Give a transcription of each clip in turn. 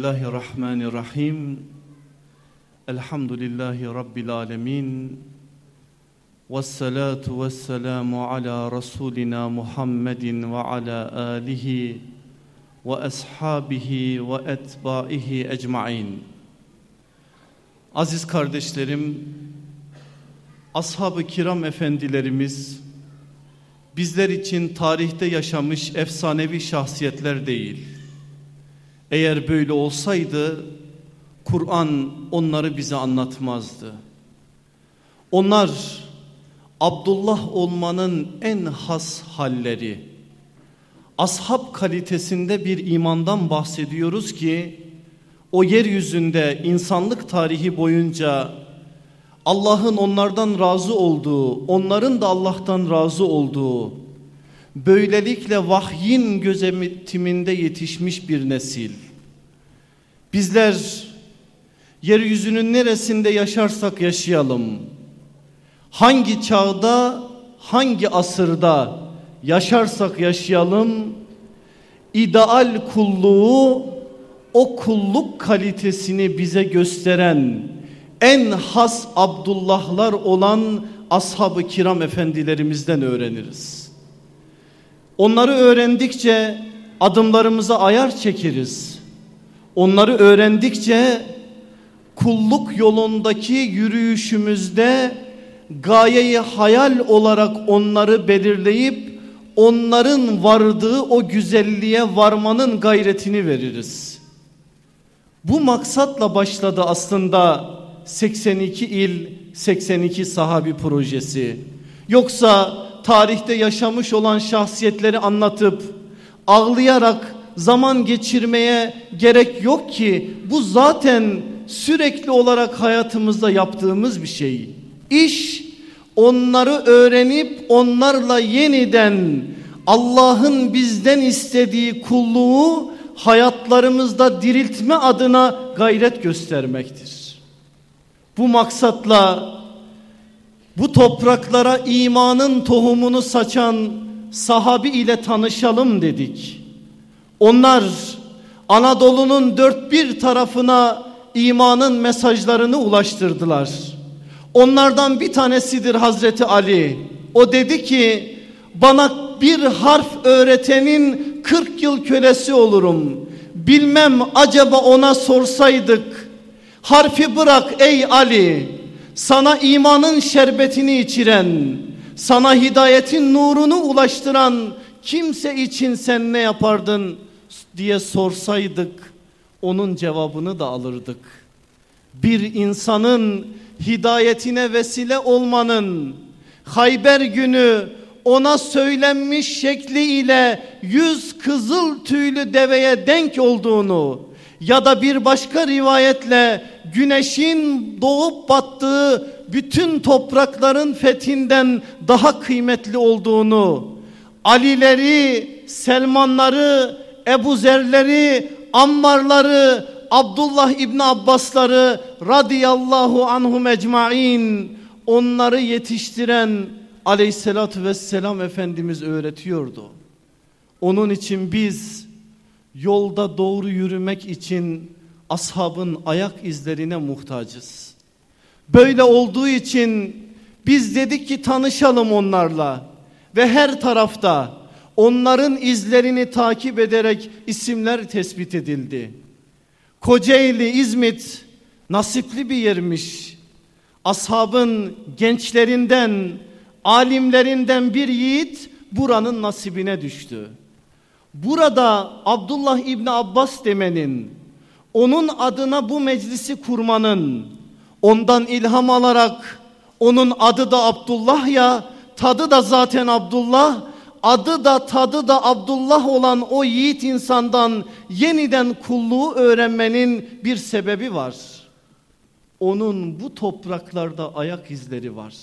Bismillahirrahmanirrahim. Elhamdülillahi Rabbil alemin. Vessalatu vesselamu ala Resulina Muhammedin ve ala alihi ve ashabihi ve etbaihi ecmain. Aziz kardeşlerim, ashab-ı kiram efendilerimiz bizler için tarihte yaşamış efsanevi şahsiyetler değil. Eğer böyle olsaydı Kur'an onları bize anlatmazdı. Onlar Abdullah olmanın en has halleri. Ashab kalitesinde bir imandan bahsediyoruz ki o yeryüzünde insanlık tarihi boyunca Allah'ın onlardan razı olduğu, onların da Allah'tan razı olduğu, böylelikle vahyin gözetiminde yetişmiş bir nesil. Bizler yeryüzünün neresinde yaşarsak yaşayalım, hangi çağda, hangi asırda yaşarsak yaşayalım, ideal kulluğu, o kulluk kalitesini bize gösteren en has Abdullahlar olan ashab-ı kiram efendilerimizden öğreniriz. Onları öğrendikçe adımlarımıza ayar çekeriz. Onları öğrendikçe kulluk yolundaki yürüyüşümüzde gayeyi hayal olarak onları belirleyip onların vardığı o güzelliğe varmanın gayretini veririz. Bu maksatla başladı aslında 82 il 82 sahabi projesi. Yoksa tarihte yaşamış olan şahsiyetleri anlatıp ağlayarak zaman geçirmeye gerek yok ki bu zaten sürekli olarak hayatımızda yaptığımız bir şey. İş onları öğrenip onlarla yeniden Allah'ın bizden istediği kulluğu hayatlarımızda diriltme adına gayret göstermektir. Bu maksatla bu topraklara imanın tohumunu saçan sahabi ile tanışalım dedik. Onlar Anadolu'nun dört bir tarafına imanın mesajlarını ulaştırdılar. Onlardan bir tanesidir Hazreti Ali. O dedi ki bana bir harf öğretenin 40 yıl kölesi olurum. Bilmem acaba ona sorsaydık harfi bırak ey Ali sana imanın şerbetini içiren sana hidayetin nurunu ulaştıran kimse için sen ne yapardın diye sorsaydık onun cevabını da alırdık. Bir insanın hidayetine vesile olmanın Hayber günü ona söylenmiş şekliyle yüz kızıl tüylü deveye denk olduğunu ya da bir başka rivayetle güneşin doğup battığı bütün toprakların fethinden daha kıymetli olduğunu Alileri, Selmanları, Ebu Zerleri, Ammarları, Abdullah İbni Abbasları radıyallahu anhum ecmain onları yetiştiren aleyhissalatü vesselam Efendimiz öğretiyordu. Onun için biz yolda doğru yürümek için ashabın ayak izlerine muhtacız. Böyle olduğu için biz dedik ki tanışalım onlarla ve her tarafta onların izlerini takip ederek isimler tespit edildi. Kocaeli, İzmit nasipli bir yermiş. Ashabın gençlerinden, alimlerinden bir yiğit buranın nasibine düştü. Burada Abdullah İbni Abbas demenin, onun adına bu meclisi kurmanın, ondan ilham alarak onun adı da Abdullah ya, tadı da zaten Abdullah, adı da tadı da Abdullah olan o yiğit insandan yeniden kulluğu öğrenmenin bir sebebi var. Onun bu topraklarda ayak izleri var.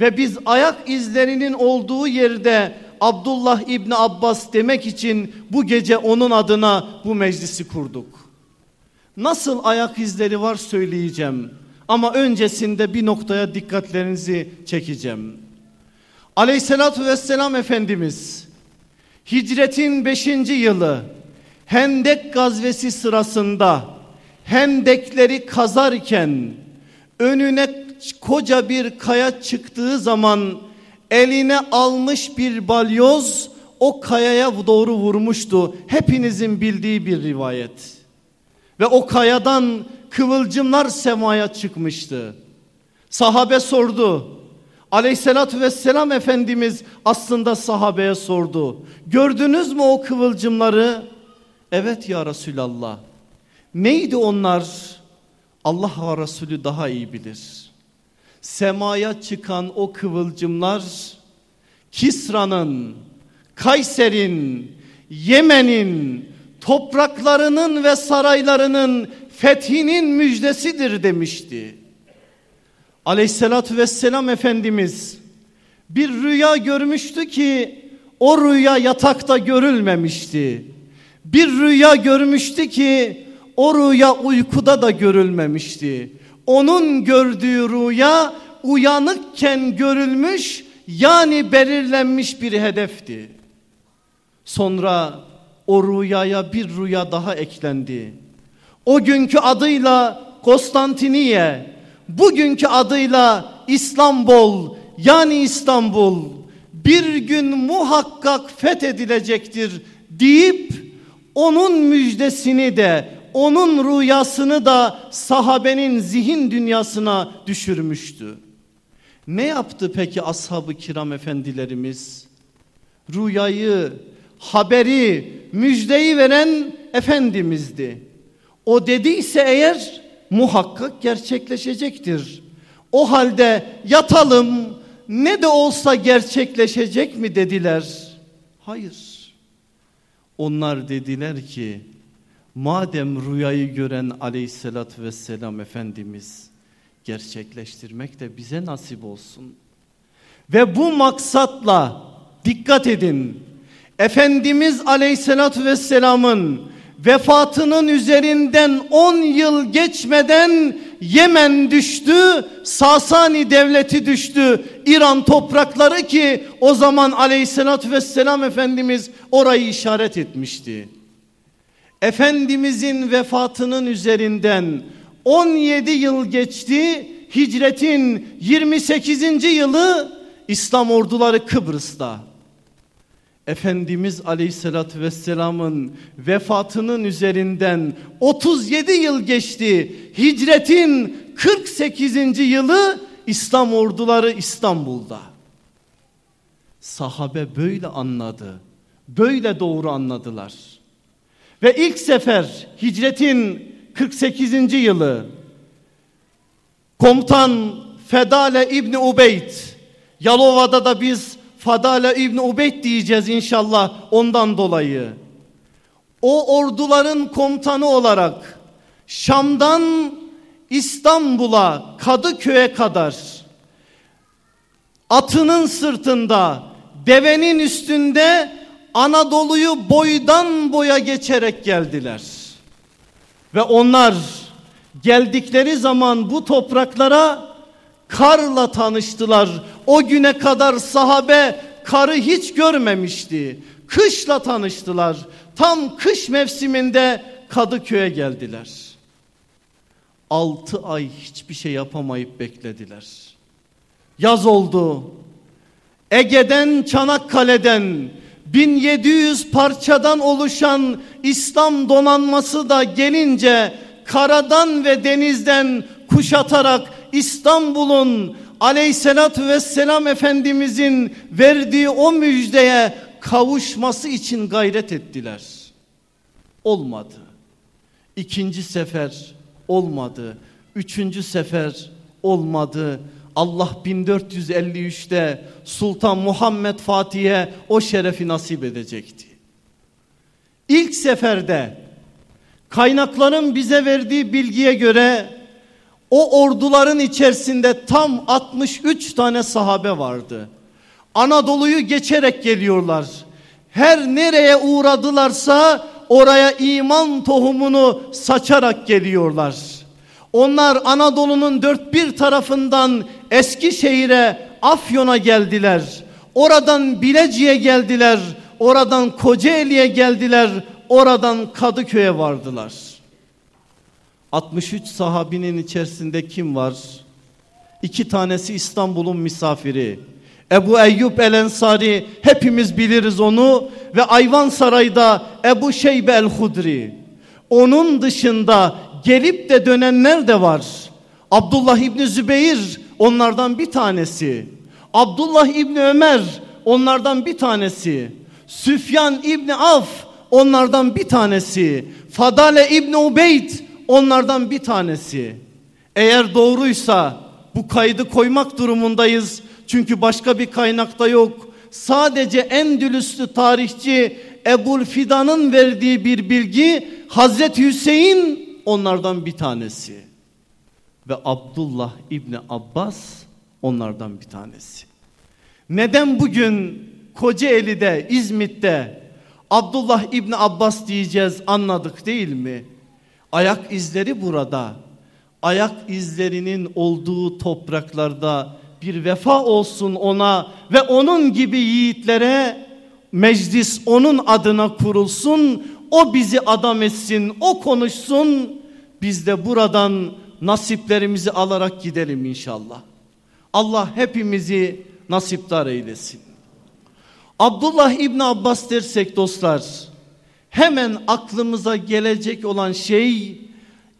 Ve biz ayak izlerinin olduğu yerde Abdullah İbni Abbas demek için bu gece onun adına bu meclisi kurduk. Nasıl ayak izleri var söyleyeceğim. Ama öncesinde bir noktaya dikkatlerinizi çekeceğim. Aleyhissalatü vesselam Efendimiz hicretin beşinci yılı Hendek gazvesi sırasında hendekleri kazarken önüne koca bir kaya çıktığı zaman eline almış bir balyoz o kayaya doğru vurmuştu. Hepinizin bildiği bir rivayet. Ve o kayadan kıvılcımlar semaya çıkmıştı. Sahabe sordu. Aleyhissalatü vesselam Efendimiz aslında sahabeye sordu. Gördünüz mü o kıvılcımları? Evet ya Resulallah. Neydi onlar? Allah ve Resulü daha iyi bilir. Semaya çıkan o kıvılcımlar Kisra'nın, Kayser'in, Yemen'in topraklarının ve saraylarının fethinin müjdesidir demişti. Aleyhissalatü vesselam Efendimiz bir rüya görmüştü ki o rüya yatakta görülmemişti. Bir rüya görmüştü ki o rüya uykuda da görülmemişti. Onun gördüğü rüya uyanıkken görülmüş yani belirlenmiş bir hedefti. Sonra o rüyaya bir rüya daha eklendi. O günkü adıyla Konstantiniye, bugünkü adıyla İstanbul yani İstanbul bir gün muhakkak fethedilecektir deyip onun müjdesini de onun rüyasını da sahabenin zihin dünyasına düşürmüştü. Ne yaptı peki ashab-ı kiram efendilerimiz? Rüyayı, haberi, müjdeyi veren Efendimiz'di. O dediyse eğer muhakkak gerçekleşecektir. O halde yatalım ne de olsa gerçekleşecek mi dediler. Hayır. Onlar dediler ki madem rüyayı gören aleyhissalatü vesselam Efendimiz gerçekleştirmek de bize nasip olsun. Ve bu maksatla dikkat edin Efendimiz aleyhissalatü vesselamın vefatının üzerinden 10 yıl geçmeden Yemen düştü, Sasani devleti düştü, İran toprakları ki o zaman aleyhissalatü vesselam Efendimiz orayı işaret etmişti. Efendimizin vefatının üzerinden 17 yıl geçti, hicretin 28. yılı İslam orduları Kıbrıs'ta. Efendimiz Aleyhisselatü Vesselam'ın vefatının üzerinden 37 yıl geçti. Hicretin 48. yılı İslam orduları İstanbul'da. Sahabe böyle anladı. Böyle doğru anladılar. Ve ilk sefer hicretin 48. yılı komutan Fedale İbni Ubeyd Yalova'da da biz Fadale İbni Ubeyd diyeceğiz inşallah ondan dolayı. O orduların komutanı olarak Şam'dan İstanbul'a Kadıköy'e kadar atının sırtında devenin üstünde Anadolu'yu boydan boya geçerek geldiler. Ve onlar geldikleri zaman bu topraklara karla tanıştılar. O güne kadar sahabe karı hiç görmemişti. Kışla tanıştılar. Tam kış mevsiminde Kadıköy'e geldiler. Altı ay hiçbir şey yapamayıp beklediler. Yaz oldu. Ege'den Çanakkale'den 1700 parçadan oluşan İslam donanması da gelince karadan ve denizden kuşatarak İstanbul'un aleyhissalatü vesselam Efendimizin verdiği o müjdeye kavuşması için gayret ettiler. Olmadı. İkinci sefer olmadı. Üçüncü sefer olmadı. Allah 1453'te Sultan Muhammed Fatih'e o şerefi nasip edecekti. İlk seferde kaynakların bize verdiği bilgiye göre o orduların içerisinde tam 63 tane sahabe vardı. Anadolu'yu geçerek geliyorlar. Her nereye uğradılarsa oraya iman tohumunu saçarak geliyorlar. Onlar Anadolu'nun dört bir tarafından Eskişehir'e, Afyon'a geldiler. Oradan Bilecik'e geldiler. Oradan Kocaeli'ye geldiler. oradan Kadıköy'e vardılar. 63 sahabinin içerisinde kim var? İki tanesi İstanbul'un misafiri. Ebu Eyyub El Ensari hepimiz biliriz onu ve Ayvansaray'da Ebu Şeybe El Hudri. Onun dışında gelip de dönenler de var. Abdullah İbni Zübeyir onlardan bir tanesi. Abdullah İbni Ömer onlardan bir tanesi. Süfyan İbni Af onlardan bir tanesi. Fadale İbni Ubeyd onlardan bir tanesi. Eğer doğruysa bu kaydı koymak durumundayız. Çünkü başka bir kaynakta yok. Sadece Endülüslü tarihçi Ebul Fidan'ın verdiği bir bilgi Hazreti Hüseyin onlardan bir tanesi. Ve Abdullah İbni Abbas onlardan bir tanesi. Neden bugün Kocaeli'de, İzmit'te Abdullah İbni Abbas diyeceğiz anladık değil mi? Ayak izleri burada. Ayak izlerinin olduğu topraklarda bir vefa olsun ona ve onun gibi yiğitlere meclis onun adına kurulsun. O bizi adam etsin, o konuşsun. Biz de buradan nasiplerimizi alarak gidelim inşallah. Allah hepimizi nasiptar eylesin. Abdullah İbni Abbas dersek dostlar hemen aklımıza gelecek olan şey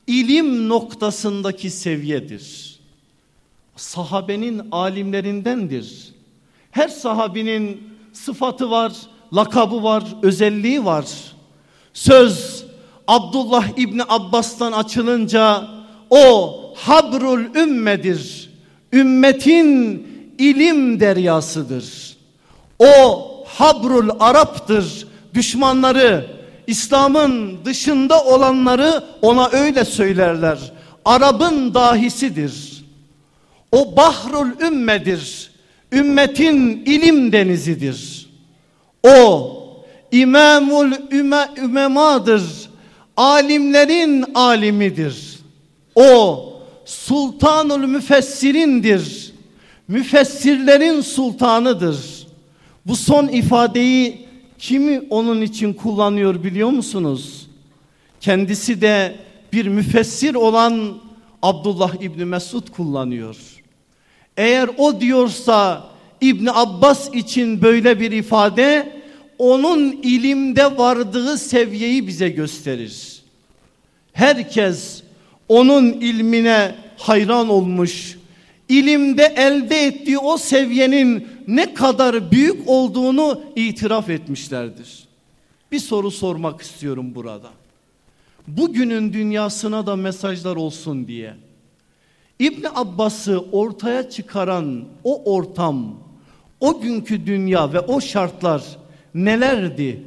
ilim noktasındaki seviyedir. Sahabenin alimlerindendir. Her sahabinin sıfatı var, lakabı var, özelliği var. Söz Abdullah İbni Abbas'tan açılınca o habrul ümmedir. Ümmetin ilim deryasıdır. O habrul Arap'tır. Düşmanları, İslam'ın dışında olanları ona öyle söylerler. Arap'ın dahisidir. O bahrul ümmedir. Ümmetin ilim denizidir. O imamul üme, ümemadır. Alimlerin alimidir. O sultanul müfessirindir. Müfessirlerin sultanıdır. Bu son ifadeyi kimi onun için kullanıyor biliyor musunuz? Kendisi de bir müfessir olan Abdullah İbni Mesud kullanıyor. Eğer o diyorsa İbni Abbas için böyle bir ifade onun ilimde vardığı seviyeyi bize gösterir. Herkes onun ilmine hayran olmuş, ilimde elde ettiği o seviyenin ne kadar büyük olduğunu itiraf etmişlerdir. Bir soru sormak istiyorum burada. Bugünün dünyasına da mesajlar olsun diye. İbn Abbas'ı ortaya çıkaran o ortam, o günkü dünya ve o şartlar nelerdi?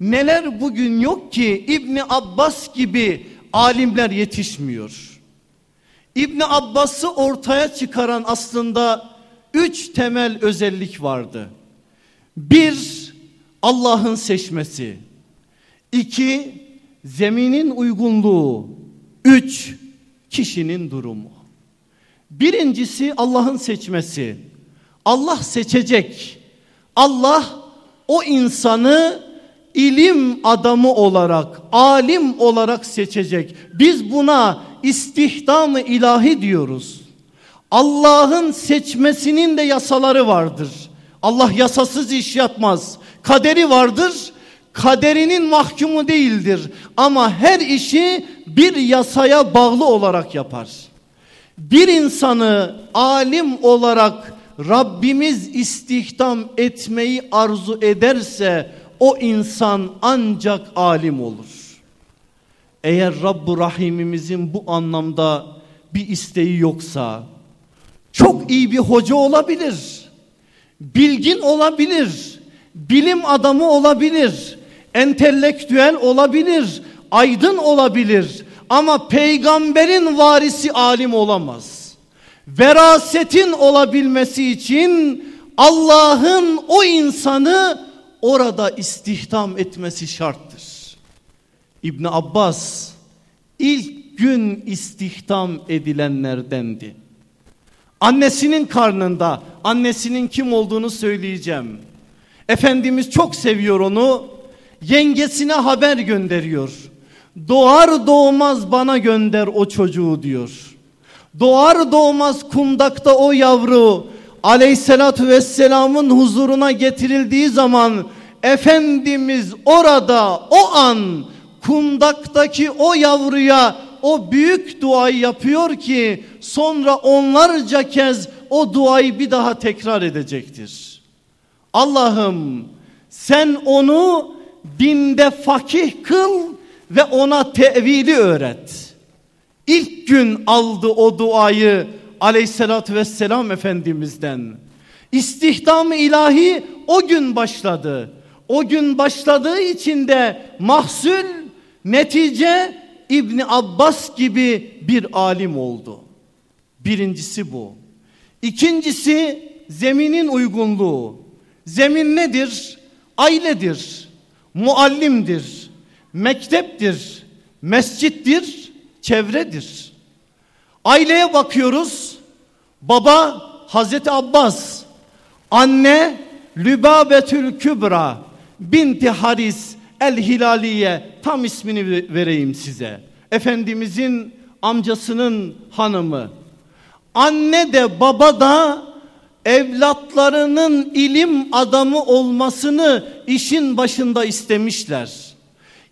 Neler bugün yok ki İbni Abbas gibi alimler yetişmiyor. İbni Abbas'ı ortaya çıkaran aslında üç temel özellik vardı. Bir, Allah'ın seçmesi. İki, zeminin uygunluğu. Üç, kişinin durumu. Birincisi Allah'ın seçmesi. Allah seçecek. Allah o insanı ilim adamı olarak, alim olarak seçecek. Biz buna istihdam ilahi diyoruz. Allah'ın seçmesinin de yasaları vardır. Allah yasasız iş yapmaz. Kaderi vardır. Kaderinin mahkumu değildir. Ama her işi bir yasaya bağlı olarak yapar. Bir insanı alim olarak Rabbimiz istihdam etmeyi arzu ederse o insan ancak alim olur. Eğer Rabbu Rahimimizin bu anlamda bir isteği yoksa çok iyi bir hoca olabilir. Bilgin olabilir. Bilim adamı olabilir. Entelektüel olabilir. Aydın olabilir. Ama peygamberin varisi alim olamaz. Verasetin olabilmesi için Allah'ın o insanı orada istihdam etmesi şarttır. İbn Abbas ilk gün istihdam edilenlerdendi. Annesinin karnında annesinin kim olduğunu söyleyeceğim. Efendimiz çok seviyor onu. yengesine haber gönderiyor. Doğar doğmaz bana gönder o çocuğu diyor. Doğar doğmaz kundakta o yavru aleyhissalatü vesselamın huzuruna getirildiği zaman Efendimiz orada o an kundaktaki o yavruya o büyük duayı yapıyor ki sonra onlarca kez o duayı bir daha tekrar edecektir. Allah'ım sen onu dinde fakih kıl ve ona tevili öğret. İlk gün aldı o duayı aleyhissalatü vesselam Efendimiz'den. İstihdam ilahi o gün başladı. O gün başladığı için de mahsul netice İbni Abbas gibi bir alim oldu. Birincisi bu. İkincisi zeminin uygunluğu. Zemin nedir? Ailedir, muallimdir, mekteptir, mescittir, çevredir. Aileye bakıyoruz. Baba Hazreti Abbas, anne Lübabetül Kübra binti Haris El Hilaliye tam ismini vereyim size. Efendimizin amcasının hanımı. Anne de baba da evlatlarının ilim adamı olmasını işin başında istemişler.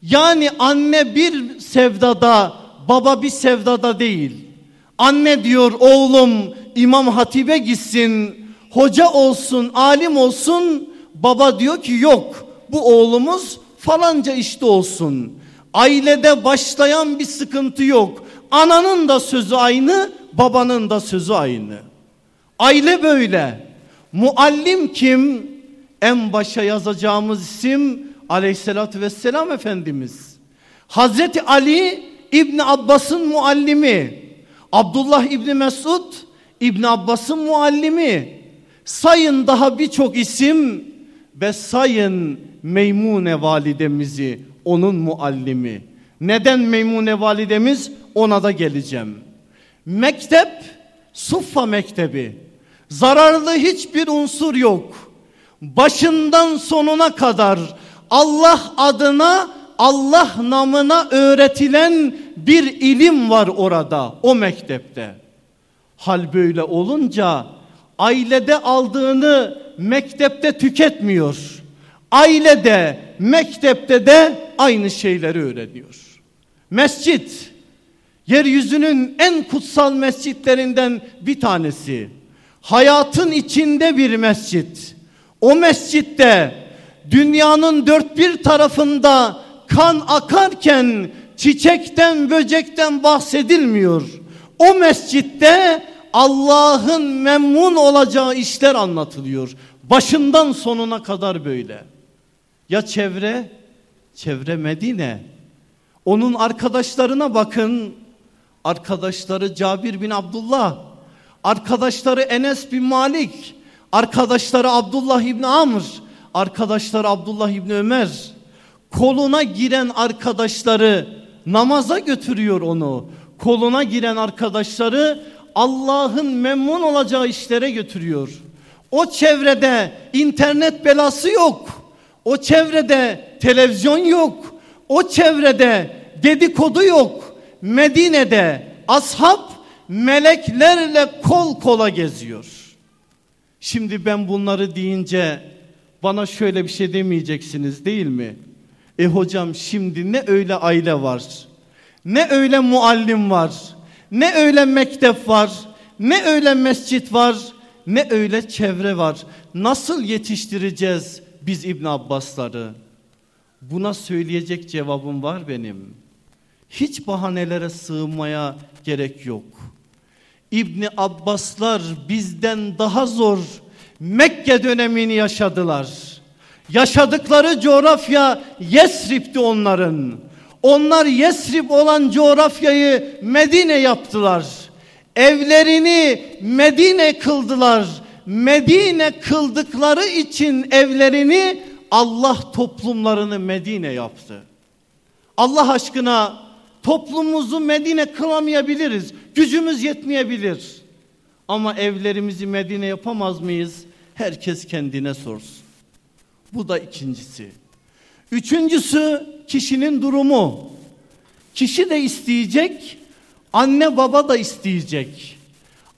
Yani anne bir sevdada, baba bir sevdada değil. Anne diyor oğlum İmam Hatip'e gitsin, hoca olsun, alim olsun. Baba diyor ki yok bu oğlumuz falanca işte olsun. Ailede başlayan bir sıkıntı yok. Ananın da sözü aynı, babanın da sözü aynı. Aile böyle. Muallim kim? En başa yazacağımız isim aleyhissalatü vesselam Efendimiz. Hazreti Ali İbni Abbas'ın muallimi. Abdullah İbni Mesud İbni Abbas'ın muallimi. Sayın daha birçok isim ve sayın Meymune validemizi onun muallimi. Neden Meymune validemiz ona da geleceğim. Mektep Suffa Mektebi. Zararlı hiçbir unsur yok. Başından sonuna kadar Allah adına Allah namına öğretilen bir ilim var orada o mektepte. Hal böyle olunca ailede aldığını mektepte tüketmiyor. Ailede, mektepte de aynı şeyleri öğreniyor. Mescit yeryüzünün en kutsal mescitlerinden bir tanesi. Hayatın içinde bir mescit. O mescitte dünyanın dört bir tarafında kan akarken çiçekten böcekten bahsedilmiyor. O mescitte Allah'ın memnun olacağı işler anlatılıyor. Başından sonuna kadar böyle. Ya çevre? Çevre Medine. Onun arkadaşlarına bakın. Arkadaşları Cabir bin Abdullah. Arkadaşları Enes bin Malik. Arkadaşları Abdullah İbni Amr. Arkadaşları Abdullah İbni Ömer. Koluna giren arkadaşları namaza götürüyor onu. Koluna giren arkadaşları Allah'ın memnun olacağı işlere götürüyor. O çevrede internet belası yok. O çevrede televizyon yok. O çevrede dedikodu yok. Medine'de ashab meleklerle kol kola geziyor. Şimdi ben bunları deyince bana şöyle bir şey demeyeceksiniz değil mi? E hocam şimdi ne öyle aile var. Ne öyle muallim var. Ne öyle mektep var. Ne öyle mescit var. Ne öyle çevre var. Nasıl yetiştireceğiz biz İbn Abbasları? Buna söyleyecek cevabım var benim. Hiç bahanelere sığınmaya gerek yok. İbni Abbaslar bizden daha zor Mekke dönemini yaşadılar. Yaşadıkları coğrafya Yesrib'ti onların. Onlar Yesrib olan coğrafyayı Medine yaptılar. Evlerini Medine kıldılar. Medine kıldıkları için evlerini Allah toplumlarını Medine yaptı. Allah aşkına toplumumuzu Medine kılamayabiliriz. Gücümüz yetmeyebilir. Ama evlerimizi Medine yapamaz mıyız? Herkes kendine sorsun. Bu da ikincisi. Üçüncüsü kişinin durumu. Kişi de isteyecek, anne baba da isteyecek.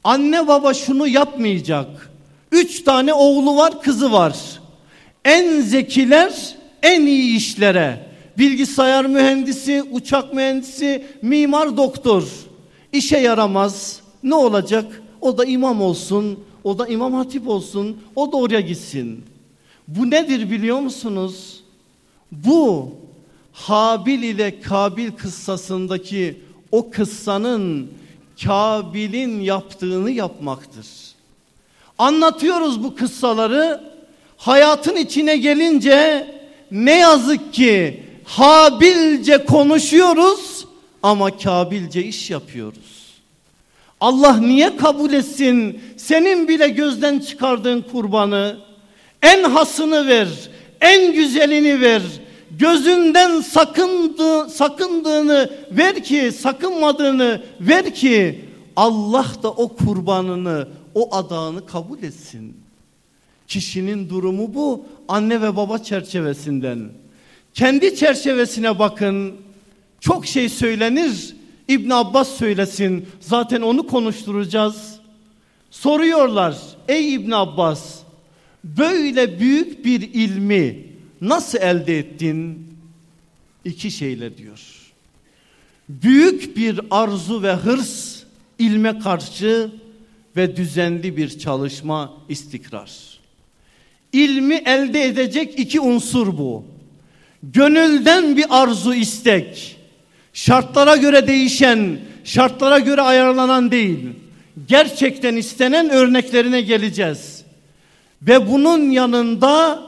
Anne baba şunu yapmayacak. Üç tane oğlu var, kızı var. En zekiler en iyi işlere. Bilgisayar mühendisi, uçak mühendisi, mimar, doktor. İşe yaramaz. Ne olacak? O da imam olsun, o da imam hatip olsun, o da oraya gitsin. Bu nedir biliyor musunuz? Bu Habil ile Kabil kıssasındaki o kıssanın Kabil'in yaptığını yapmaktır. Anlatıyoruz bu kıssaları. Hayatın içine gelince ne yazık ki Habilce konuşuyoruz ama Kabilce iş yapıyoruz. Allah niye kabul etsin senin bile gözden çıkardığın kurbanı? En hasını ver, en güzelini ver. Gözünden sakındı, sakındığını ver ki, sakınmadığını ver ki Allah da o kurbanını, o adağını kabul etsin. Kişinin durumu bu anne ve baba çerçevesinden. Kendi çerçevesine bakın. Çok şey söylenir. İbn Abbas söylesin. Zaten onu konuşturacağız. Soruyorlar. Ey İbn Abbas, böyle büyük bir ilmi nasıl elde ettin? İki şeyle diyor. Büyük bir arzu ve hırs ilme karşı ve düzenli bir çalışma istikrar. İlmi elde edecek iki unsur bu. Gönülden bir arzu istek. Şartlara göre değişen, şartlara göre ayarlanan değil. Gerçekten istenen örneklerine geleceğiz. Ve bunun yanında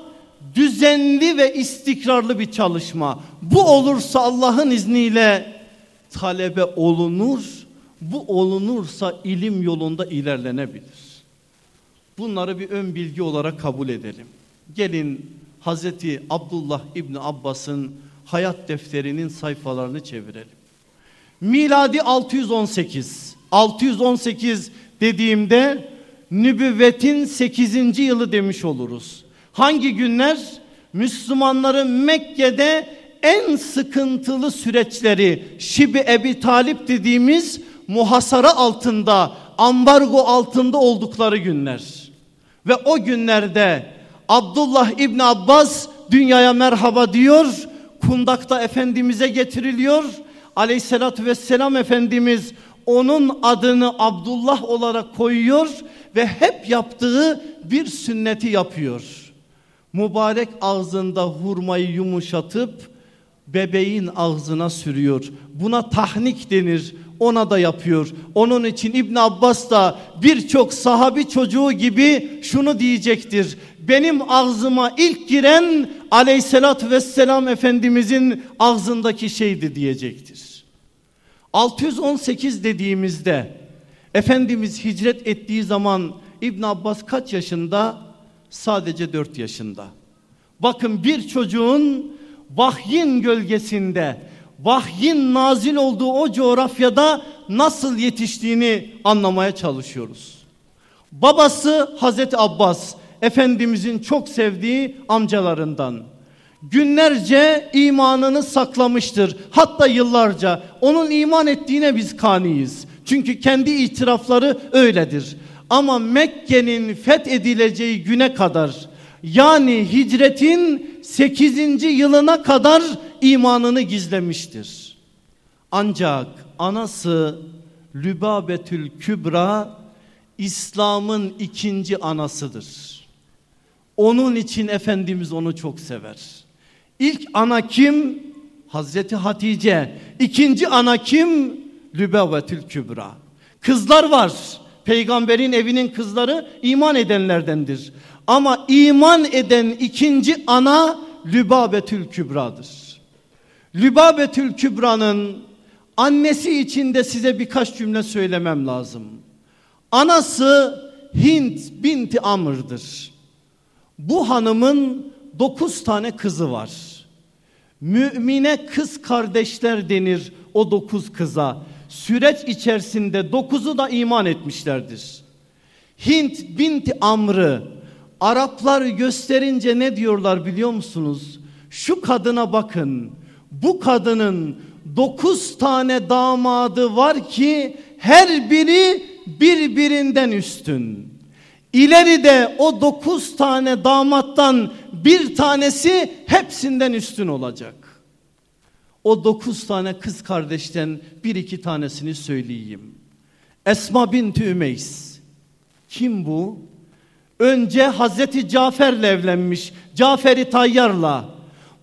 düzenli ve istikrarlı bir çalışma. Bu olursa Allah'ın izniyle talebe olunur. Bu olunursa ilim yolunda ilerlenebilir. Bunları bir ön bilgi olarak kabul edelim. Gelin Hazreti Abdullah İbni Abbas'ın hayat defterinin sayfalarını çevirelim. Miladi 618. 618 dediğimde nübüvvetin 8. yılı demiş oluruz. Hangi günler? Müslümanların Mekke'de en sıkıntılı süreçleri Şibi Ebi Talip dediğimiz muhasara altında, ambargo altında oldukları günler. Ve o günlerde Abdullah İbni Abbas dünyaya merhaba diyor. Kundakta Efendimiz'e getiriliyor. Aleyhissalatü vesselam Efendimiz onun adını Abdullah olarak koyuyor ve hep yaptığı bir sünneti yapıyor. Mübarek ağzında hurmayı yumuşatıp bebeğin ağzına sürüyor. Buna tahnik denir. Ona da yapıyor. Onun için İbn Abbas da birçok sahabi çocuğu gibi şunu diyecektir. Benim ağzıma ilk giren aleyhissalatü vesselam efendimizin ağzındaki şeydi diyecektir. 618 dediğimizde Efendimiz hicret ettiği zaman İbn Abbas kaç yaşında? Sadece 4 yaşında. Bakın bir çocuğun vahyin gölgesinde, vahyin nazil olduğu o coğrafyada nasıl yetiştiğini anlamaya çalışıyoruz. Babası Hazreti Abbas, Efendimizin çok sevdiği amcalarından. Günlerce imanını saklamıştır. Hatta yıllarca onun iman ettiğine biz kaniyiz. Çünkü kendi itirafları öyledir. Ama Mekke'nin fethedileceği güne kadar yani hicretin 8. yılına kadar imanını gizlemiştir. Ancak anası Lübabetül Kübra İslam'ın ikinci anasıdır. Onun için Efendimiz onu çok sever. İlk ana kim? Hazreti Hatice. İkinci ana kim? Lübabetül Kübra. Kızlar var. Peygamberin evinin kızları iman edenlerdendir. Ama iman eden ikinci ana Lübabetül Kübra'dır. Lübabetül Kübra'nın annesi için de size birkaç cümle söylemem lazım. Anası Hint binti Amr'dır. Bu hanımın dokuz tane kızı var. Mümine kız kardeşler denir o dokuz kıza. Süreç içerisinde dokuzu da iman etmişlerdir. Hint binti Amr'ı Araplar gösterince ne diyorlar biliyor musunuz? Şu kadına bakın. Bu kadının dokuz tane damadı var ki her biri birbirinden üstün. İleride o dokuz tane damattan bir tanesi hepsinden üstün olacak. O dokuz tane kız kardeşten bir iki tanesini söyleyeyim. Esma binti Ümeys. Kim bu? Önce Hazreti Cafer'le evlenmiş. Cafer-i Tayyar'la.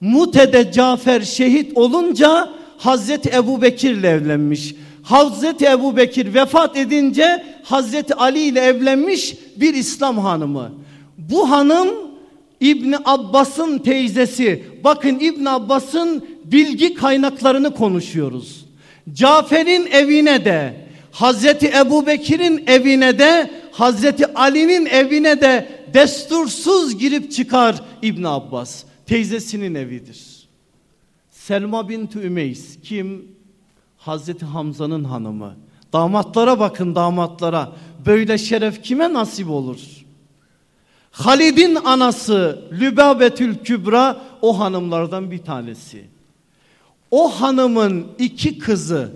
Mute'de Cafer şehit olunca Hazreti Ebu Bekir'le evlenmiş. Hazreti Ebu Bekir vefat edince Hazreti Ali ile evlenmiş bir İslam hanımı. Bu hanım İbni Abbas'ın teyzesi. Bakın İbni Abbas'ın bilgi kaynaklarını konuşuyoruz. Cafer'in evine de Hazreti Ebu Bekir'in evine de Hazreti Ali'nin evine de destursuz girip çıkar İbn Abbas. Teyzesinin evidir. Selma bint Ümeys kim? Hazreti Hamza'nın hanımı. Damatlara bakın damatlara. Böyle şeref kime nasip olur? Halid'in anası Lübabetül Kübra o hanımlardan bir tanesi. O hanımın iki kızı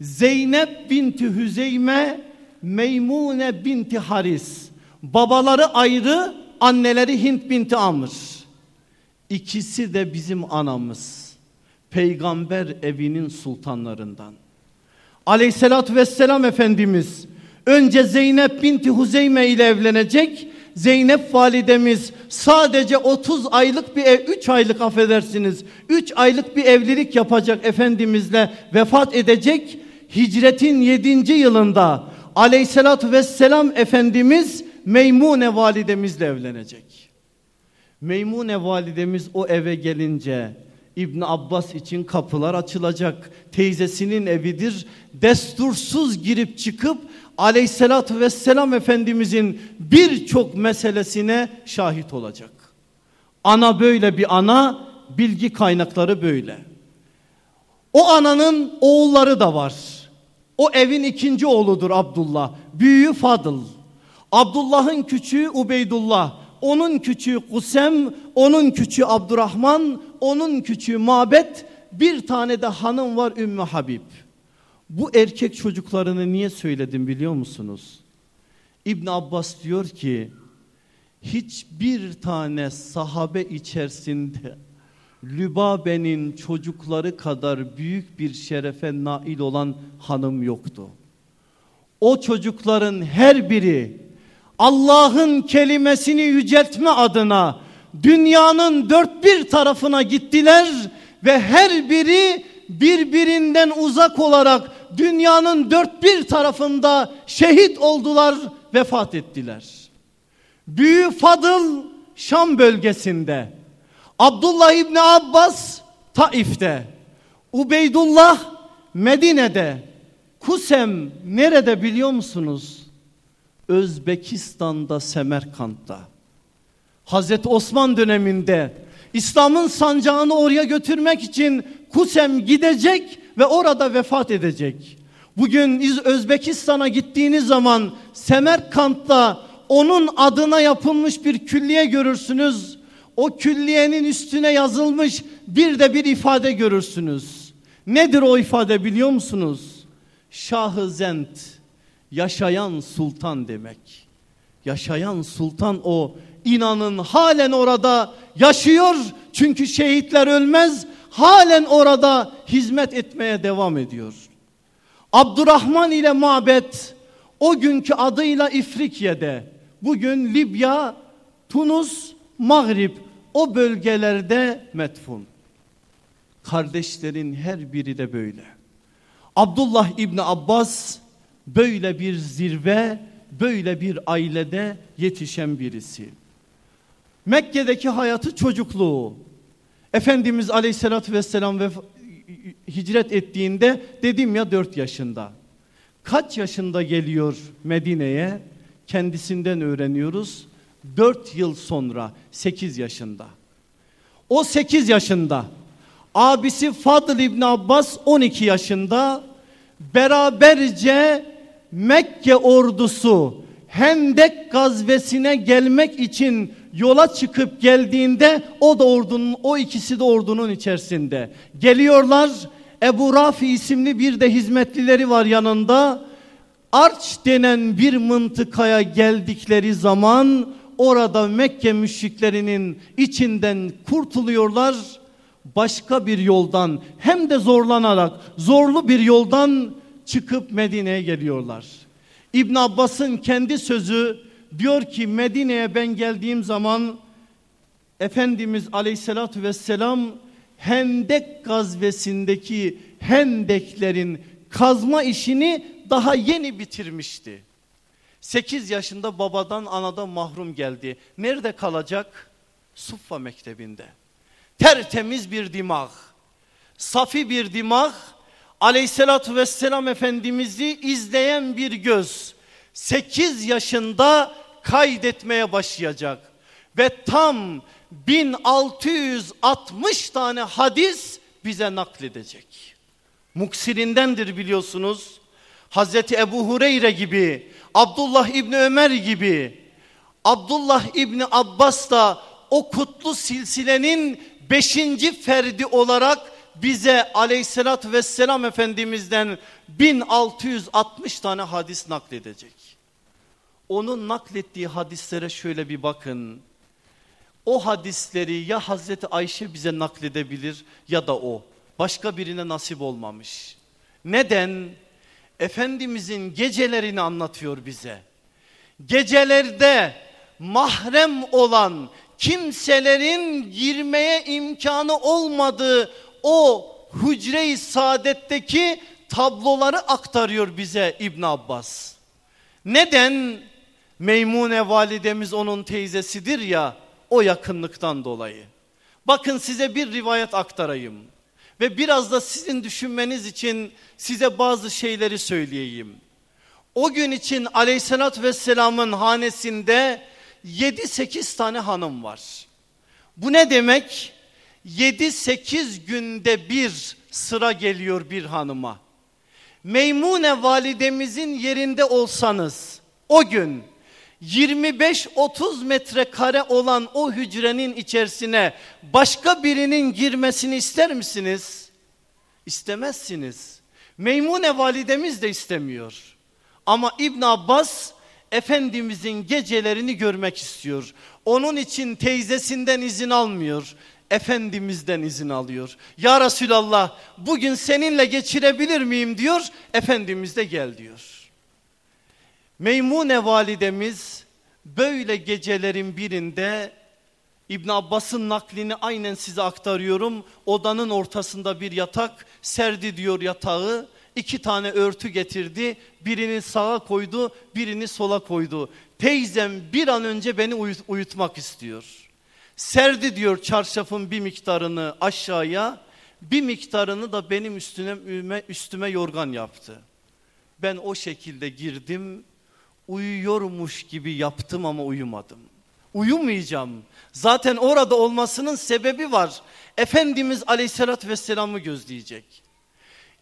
Zeynep binti Hüzeyme, Meymune binti Haris. Babaları ayrı, anneleri Hint binti Amr. İkisi de bizim anamız. Peygamber evinin sultanlarından. Aleyhissalatü vesselam Efendimiz önce Zeynep binti Huzeyme ile evlenecek. Zeynep validemiz sadece 30 aylık bir ev, 3 aylık affedersiniz. 3 aylık bir evlilik yapacak Efendimizle vefat edecek. Hicretin 7. yılında aleyhissalatü vesselam Efendimiz Meymune validemizle evlenecek. Meymune validemiz o eve gelince İbn Abbas için kapılar açılacak. Teyzesinin evidir. Destursuz girip çıkıp aleyhissalatü vesselam Efendimizin birçok meselesine şahit olacak. Ana böyle bir ana, bilgi kaynakları böyle. O ananın oğulları da var. O evin ikinci oğludur Abdullah. Büyüğü Fadıl. Abdullah'ın küçüğü Ubeydullah. Onun küçüğü Kusem, onun küçüğü Abdurrahman, onun küçüğü Mabet. Bir tane de hanım var Ümmü Habib. Bu erkek çocuklarını niye söyledim biliyor musunuz? İbn Abbas diyor ki hiçbir tane sahabe içerisinde Lübabe'nin çocukları kadar büyük bir şerefe nail olan hanım yoktu. O çocukların her biri Allah'ın kelimesini yüceltme adına dünyanın dört bir tarafına gittiler ve her biri birbirinden uzak olarak dünyanın dört bir tarafında şehit oldular, vefat ettiler. Büyü Fadıl Şam bölgesinde, Abdullah İbni Abbas Taif'te, Ubeydullah Medine'de, Kusem nerede biliyor musunuz? Özbekistan'da Semerkant'ta. Hazreti Osman döneminde İslam'ın sancağını oraya götürmek için Kusem gidecek ve orada vefat edecek. Bugün Özbekistan'a gittiğiniz zaman Semerkant'ta onun adına yapılmış bir külliye görürsünüz. O külliyenin üstüne yazılmış bir de bir ifade görürsünüz. Nedir o ifade biliyor musunuz? Şahı Zent yaşayan sultan demek. Yaşayan sultan o. İnanın halen orada yaşıyor. Çünkü şehitler ölmez. Halen orada hizmet etmeye devam ediyor. Abdurrahman ile Mabet o günkü adıyla İfrikiye'de. Bugün Libya, Tunus, Mağrib o bölgelerde metfun. Kardeşlerin her biri de böyle. Abdullah İbni Abbas böyle bir zirve, böyle bir ailede yetişen birisi. Mekke'deki hayatı çocukluğu. Efendimiz Aleyhisselatü vesselam ve hicret ettiğinde dedim ya 4 yaşında. Kaç yaşında geliyor Medine'ye? Kendisinden öğreniyoruz. 4 yıl sonra 8 yaşında. O 8 yaşında. Abisi Fadıl İbni Abbas 12 yaşında. Beraberce Mekke ordusu Hendek gazvesine gelmek için yola çıkıp geldiğinde o da ordunun o ikisi de ordunun içerisinde. Geliyorlar Ebu Rafi isimli bir de hizmetlileri var yanında. Arç denen bir mıntıkaya geldikleri zaman orada Mekke müşriklerinin içinden kurtuluyorlar. Başka bir yoldan hem de zorlanarak zorlu bir yoldan çıkıp Medine'ye geliyorlar. İbn Abbas'ın kendi sözü diyor ki Medine'ye ben geldiğim zaman Efendimiz Aleyhisselatü Vesselam Hendek gazvesindeki hendeklerin kazma işini daha yeni bitirmişti. 8 yaşında babadan anadan mahrum geldi. Nerede kalacak? Suffa mektebinde. Tertemiz bir dimağ. Safi bir dimağ. Aleyhissalatü vesselam Efendimiz'i izleyen bir göz. 8 yaşında kaydetmeye başlayacak. Ve tam 1660 tane hadis bize nakledecek. Muksirindendir biliyorsunuz. Hazreti Ebu Hureyre gibi, Abdullah İbni Ömer gibi, Abdullah İbni Abbas da o kutlu silsilenin beşinci ferdi olarak bize aleyhissalatü vesselam efendimizden 1660 tane hadis nakledecek. Onun naklettiği hadislere şöyle bir bakın. O hadisleri ya Hazreti Ayşe bize nakledebilir ya da o. Başka birine nasip olmamış. Neden? Efendimizin gecelerini anlatıyor bize. Gecelerde mahrem olan kimselerin girmeye imkanı olmadığı o hücre-i saadetteki tabloları aktarıyor bize İbn Abbas. Neden? Meymune validemiz onun teyzesidir ya o yakınlıktan dolayı. Bakın size bir rivayet aktarayım. Ve biraz da sizin düşünmeniz için size bazı şeyleri söyleyeyim. O gün için aleyhissalatü vesselamın hanesinde 7-8 tane hanım var. Bu ne demek? 7-8 günde bir sıra geliyor bir hanıma. Meymune validemizin yerinde olsanız o gün 25-30 metrekare olan o hücrenin içerisine başka birinin girmesini ister misiniz? İstemezsiniz. Meymune validemiz de istemiyor. Ama İbn Abbas Efendimizin gecelerini görmek istiyor. Onun için teyzesinden izin almıyor. Efendimizden izin alıyor. Ya Resulallah bugün seninle geçirebilir miyim diyor. Efendimiz de gel diyor. Meymune validemiz böyle gecelerin birinde İbn Abbas'ın naklini aynen size aktarıyorum. Odanın ortasında bir yatak serdi diyor yatağı. İki tane örtü getirdi. Birini sağa koydu, birini sola koydu. Teyzem bir an önce beni uyut, uyutmak istiyor. Serdi diyor çarşafın bir miktarını aşağıya, bir miktarını da benim üstüne üstüme yorgan yaptı. Ben o şekilde girdim uyuyormuş gibi yaptım ama uyumadım. Uyumayacağım. Zaten orada olmasının sebebi var. Efendimiz aleyhissalatü vesselam'ı gözleyecek.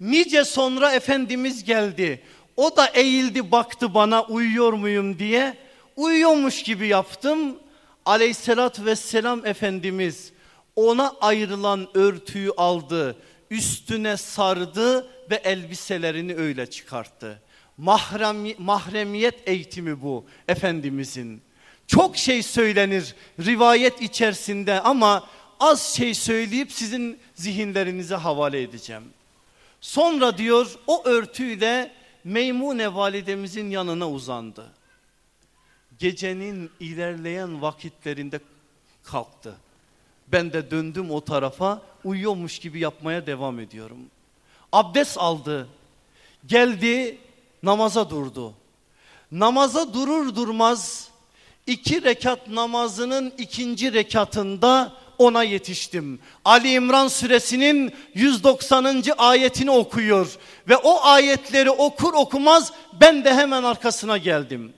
Nice sonra Efendimiz geldi. O da eğildi baktı bana uyuyor muyum diye. Uyuyormuş gibi yaptım. Aleyhissalatü vesselam Efendimiz ona ayrılan örtüyü aldı. Üstüne sardı ve elbiselerini öyle çıkarttı. Mahrem, mahremiyet eğitimi bu Efendimizin. Çok şey söylenir rivayet içerisinde ama az şey söyleyip sizin zihinlerinize havale edeceğim. Sonra diyor o örtüyle Meymune validemizin yanına uzandı. Gecenin ilerleyen vakitlerinde kalktı. Ben de döndüm o tarafa uyuyormuş gibi yapmaya devam ediyorum. Abdest aldı. Geldi namaza durdu. Namaza durur durmaz iki rekat namazının ikinci rekatında ona yetiştim. Ali İmran suresinin 190. ayetini okuyor ve o ayetleri okur okumaz ben de hemen arkasına geldim.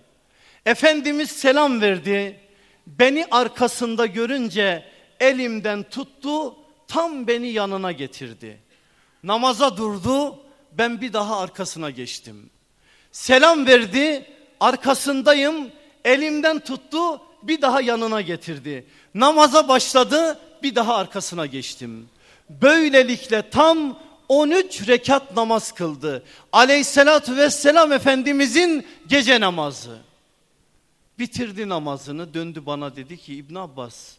Efendimiz selam verdi. Beni arkasında görünce elimden tuttu tam beni yanına getirdi. Namaza durdu ben bir daha arkasına geçtim. Selam verdi arkasındayım elimden tuttu bir daha yanına getirdi. Namaza başladı bir daha arkasına geçtim. Böylelikle tam 13 rekat namaz kıldı. Aleyhissalatü vesselam Efendimizin gece namazı. Bitirdi namazını döndü bana dedi ki İbn Abbas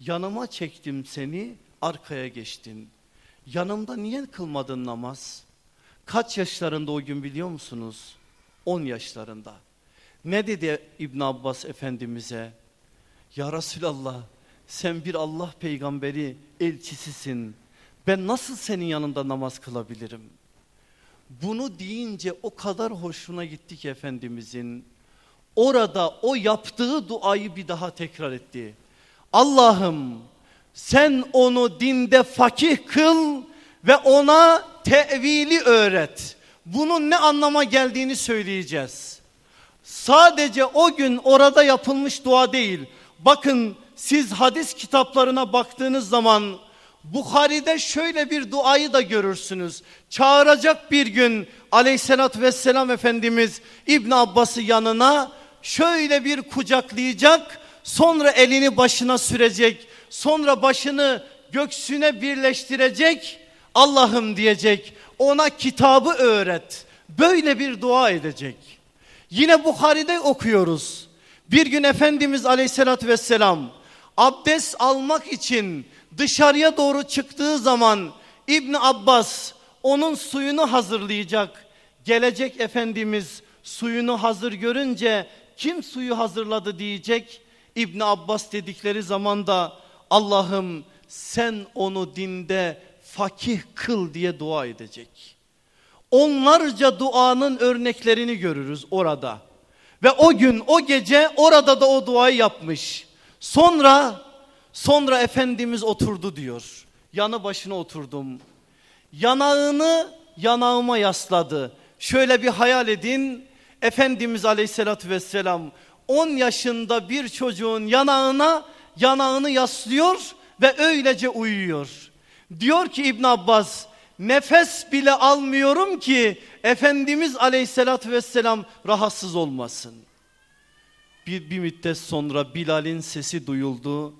yanıma çektim seni arkaya geçtin. Yanımda niye kılmadın namaz? Kaç yaşlarında o gün biliyor musunuz? 10 yaşlarında. Ne dedi İbn Abbas Efendimiz'e? Ya Resulallah sen bir Allah peygamberi elçisisin. Ben nasıl senin yanında namaz kılabilirim? Bunu deyince o kadar hoşuna gitti ki Efendimizin. Orada o yaptığı duayı bir daha tekrar etti. Allah'ım sen onu dinde fakih kıl ve ona tevili öğret. Bunun ne anlama geldiğini söyleyeceğiz. Sadece o gün orada yapılmış dua değil. Bakın siz hadis kitaplarına baktığınız zaman Bukhari'de şöyle bir duayı da görürsünüz. Çağıracak bir gün aleyhissalatü vesselam Efendimiz İbn Abbas'ı yanına şöyle bir kucaklayacak. Sonra elini başına sürecek. Sonra başını göksüne birleştirecek. Allah'ım diyecek ona kitabı öğret. Böyle bir dua edecek. Yine Bukhari'de okuyoruz. Bir gün Efendimiz aleyhissalatü vesselam abdest almak için dışarıya doğru çıktığı zaman İbni Abbas onun suyunu hazırlayacak. Gelecek Efendimiz suyunu hazır görünce kim suyu hazırladı diyecek. İbni Abbas dedikleri zaman da Allah'ım sen onu dinde fakih kıl diye dua edecek. Onlarca duanın örneklerini görürüz orada. Ve o gün o gece orada da o duayı yapmış. Sonra sonra Efendimiz oturdu diyor. Yanı başına oturdum. Yanağını yanağıma yasladı. Şöyle bir hayal edin. Efendimiz aleyhissalatü vesselam 10 yaşında bir çocuğun yanağına yanağını yaslıyor ve öylece uyuyor. Diyor ki İbn Abbas nefes bile almıyorum ki Efendimiz aleyhissalatü vesselam rahatsız olmasın. Bir, bir müddet sonra Bilal'in sesi duyuldu.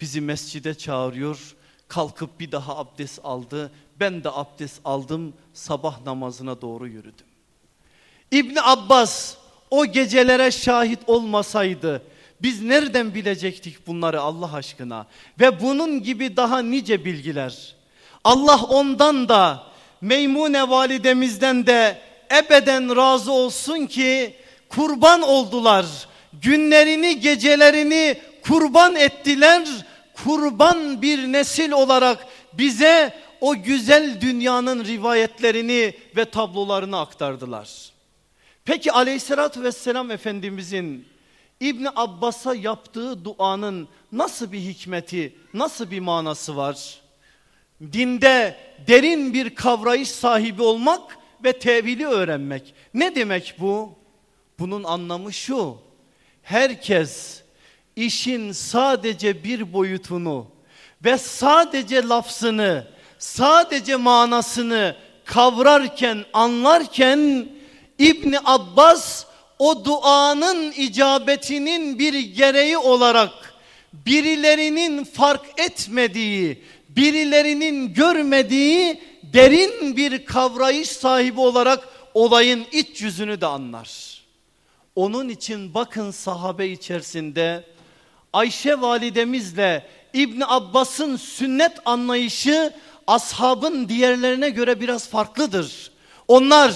Bizi mescide çağırıyor. Kalkıp bir daha abdest aldı. Ben de abdest aldım. Sabah namazına doğru yürüdüm. İbni Abbas o gecelere şahit olmasaydı biz nereden bilecektik bunları Allah aşkına? Ve bunun gibi daha nice bilgiler. Allah ondan da Meymune validemizden de ebeden razı olsun ki kurban oldular. Günlerini gecelerini kurban ettiler. Kurban bir nesil olarak bize o güzel dünyanın rivayetlerini ve tablolarını aktardılar. Peki aleyhissalatü vesselam Efendimizin İbni Abbas'a yaptığı duanın nasıl bir hikmeti, nasıl bir manası var? Dinde derin bir kavrayış sahibi olmak ve tevili öğrenmek. Ne demek bu? Bunun anlamı şu. Herkes işin sadece bir boyutunu ve sadece lafzını, sadece manasını kavrarken, anlarken İbni Abbas o duanın icabetinin bir gereği olarak birilerinin fark etmediği, birilerinin görmediği derin bir kavrayış sahibi olarak olayın iç yüzünü de anlar. Onun için bakın sahabe içerisinde Ayşe validemizle İbni Abbas'ın sünnet anlayışı ashabın diğerlerine göre biraz farklıdır. Onlar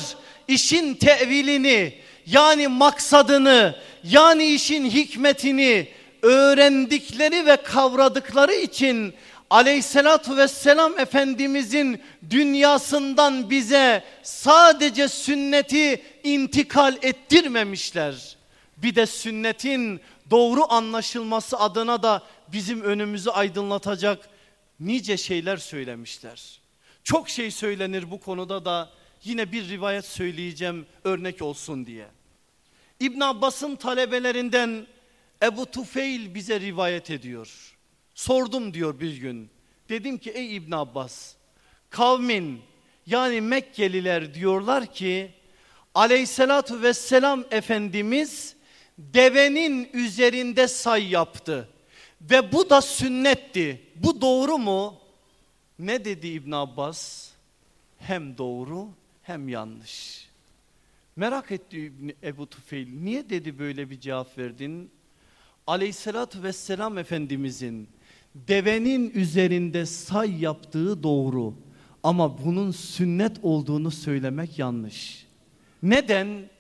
işin tevilini yani maksadını yani işin hikmetini öğrendikleri ve kavradıkları için aleyhissalatü vesselam Efendimizin dünyasından bize sadece sünneti intikal ettirmemişler. Bir de sünnetin doğru anlaşılması adına da bizim önümüzü aydınlatacak nice şeyler söylemişler. Çok şey söylenir bu konuda da yine bir rivayet söyleyeceğim örnek olsun diye. İbn Abbas'ın talebelerinden Ebu Tufeil bize rivayet ediyor. Sordum diyor bir gün. Dedim ki ey İbn Abbas kavmin yani Mekkeliler diyorlar ki aleyhissalatu vesselam Efendimiz devenin üzerinde say yaptı. Ve bu da sünnetti. Bu doğru mu? Ne dedi İbn Abbas? Hem doğru hem yanlış. Merak etti Ebu Tufeil. Niye dedi böyle bir cevap verdin? Aleyhissalatü vesselam Efendimizin devenin üzerinde say yaptığı doğru. Ama bunun sünnet olduğunu söylemek yanlış. Neden?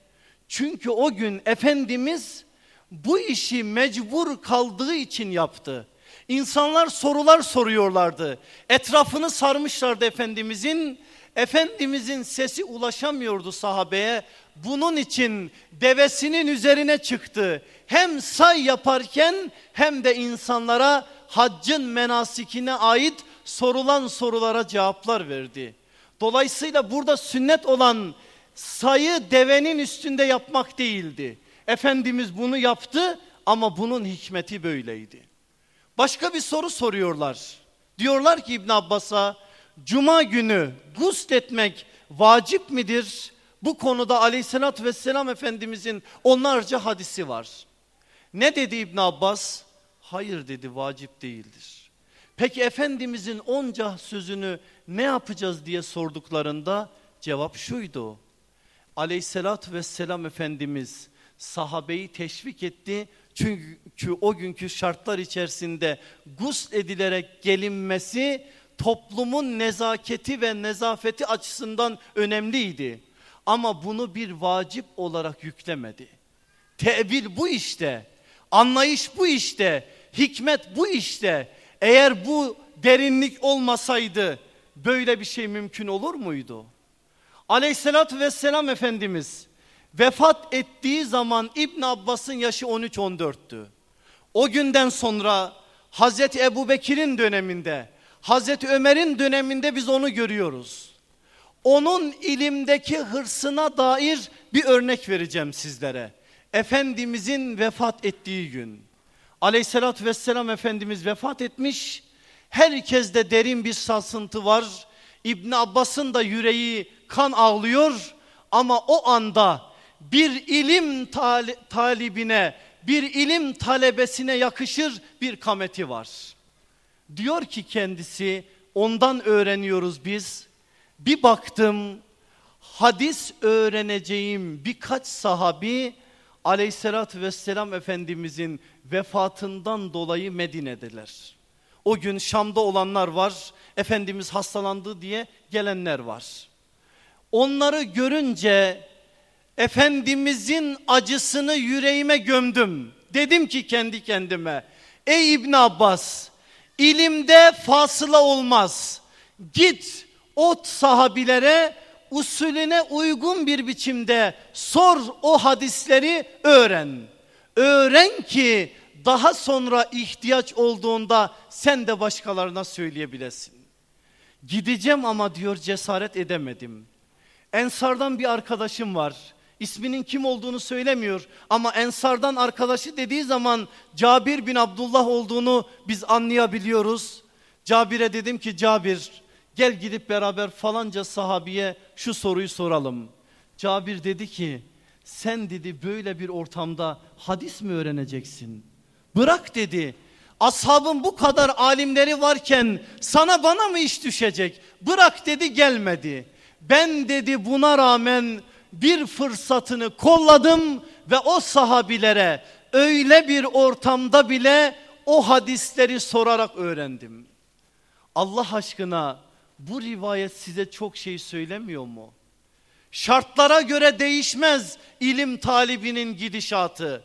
Çünkü o gün Efendimiz bu işi mecbur kaldığı için yaptı. İnsanlar sorular soruyorlardı. Etrafını sarmışlardı Efendimizin. Efendimizin sesi ulaşamıyordu sahabeye. Bunun için devesinin üzerine çıktı. Hem say yaparken hem de insanlara haccın menasikine ait sorulan sorulara cevaplar verdi. Dolayısıyla burada sünnet olan sayı devenin üstünde yapmak değildi. Efendimiz bunu yaptı ama bunun hikmeti böyleydi. Başka bir soru soruyorlar. Diyorlar ki İbn Abbas'a cuma günü gusletmek vacip midir? Bu konuda aleyhissalatü vesselam Efendimizin onlarca hadisi var. Ne dedi İbn Abbas? Hayır dedi vacip değildir. Peki Efendimizin onca sözünü ne yapacağız diye sorduklarında cevap şuydu. Aleyhissalatü vesselam Efendimiz sahabeyi teşvik etti. Çünkü o günkü şartlar içerisinde gusl edilerek gelinmesi toplumun nezaketi ve nezafeti açısından önemliydi. Ama bunu bir vacip olarak yüklemedi. Tevil bu işte, anlayış bu işte, hikmet bu işte. Eğer bu derinlik olmasaydı böyle bir şey mümkün olur muydu? Aleyhissalatü vesselam Efendimiz vefat ettiği zaman İbn Abbas'ın yaşı 13-14'tü. O günden sonra Hazreti Ebu Bekir'in döneminde, Hazreti Ömer'in döneminde biz onu görüyoruz. Onun ilimdeki hırsına dair bir örnek vereceğim sizlere. Efendimizin vefat ettiği gün. Aleyhissalatü vesselam Efendimiz vefat etmiş. Herkeste derin bir sarsıntı var. İbn Abbas'ın da yüreği kan ağlıyor. Ama o anda bir ilim talibine, bir ilim talebesine yakışır bir kameti var. Diyor ki kendisi ondan öğreniyoruz biz. Bir baktım hadis öğreneceğim birkaç sahabi aleyhissalatü vesselam efendimizin vefatından dolayı Medine'deler. O gün Şam'da olanlar var. Efendimiz hastalandı diye gelenler var. Onları görünce Efendimizin acısını yüreğime gömdüm. Dedim ki kendi kendime ey İbn Abbas ilimde fasıla olmaz. Git o sahabilere usulüne uygun bir biçimde sor o hadisleri öğren. Öğren ki daha sonra ihtiyaç olduğunda sen de başkalarına söyleyebilesin. Gideceğim ama diyor cesaret edemedim. Ensardan bir arkadaşım var. İsminin kim olduğunu söylemiyor ama Ensardan arkadaşı dediği zaman Cabir bin Abdullah olduğunu biz anlayabiliyoruz. Cabir'e dedim ki Cabir gel gidip beraber falanca sahabiye şu soruyu soralım. Cabir dedi ki sen dedi böyle bir ortamda hadis mi öğreneceksin? Bırak dedi. Ashabın bu kadar alimleri varken sana bana mı iş düşecek? Bırak dedi gelmedi. Ben dedi buna rağmen bir fırsatını kolladım ve o sahabilere öyle bir ortamda bile o hadisleri sorarak öğrendim. Allah aşkına bu rivayet size çok şey söylemiyor mu? Şartlara göre değişmez ilim talibinin gidişatı.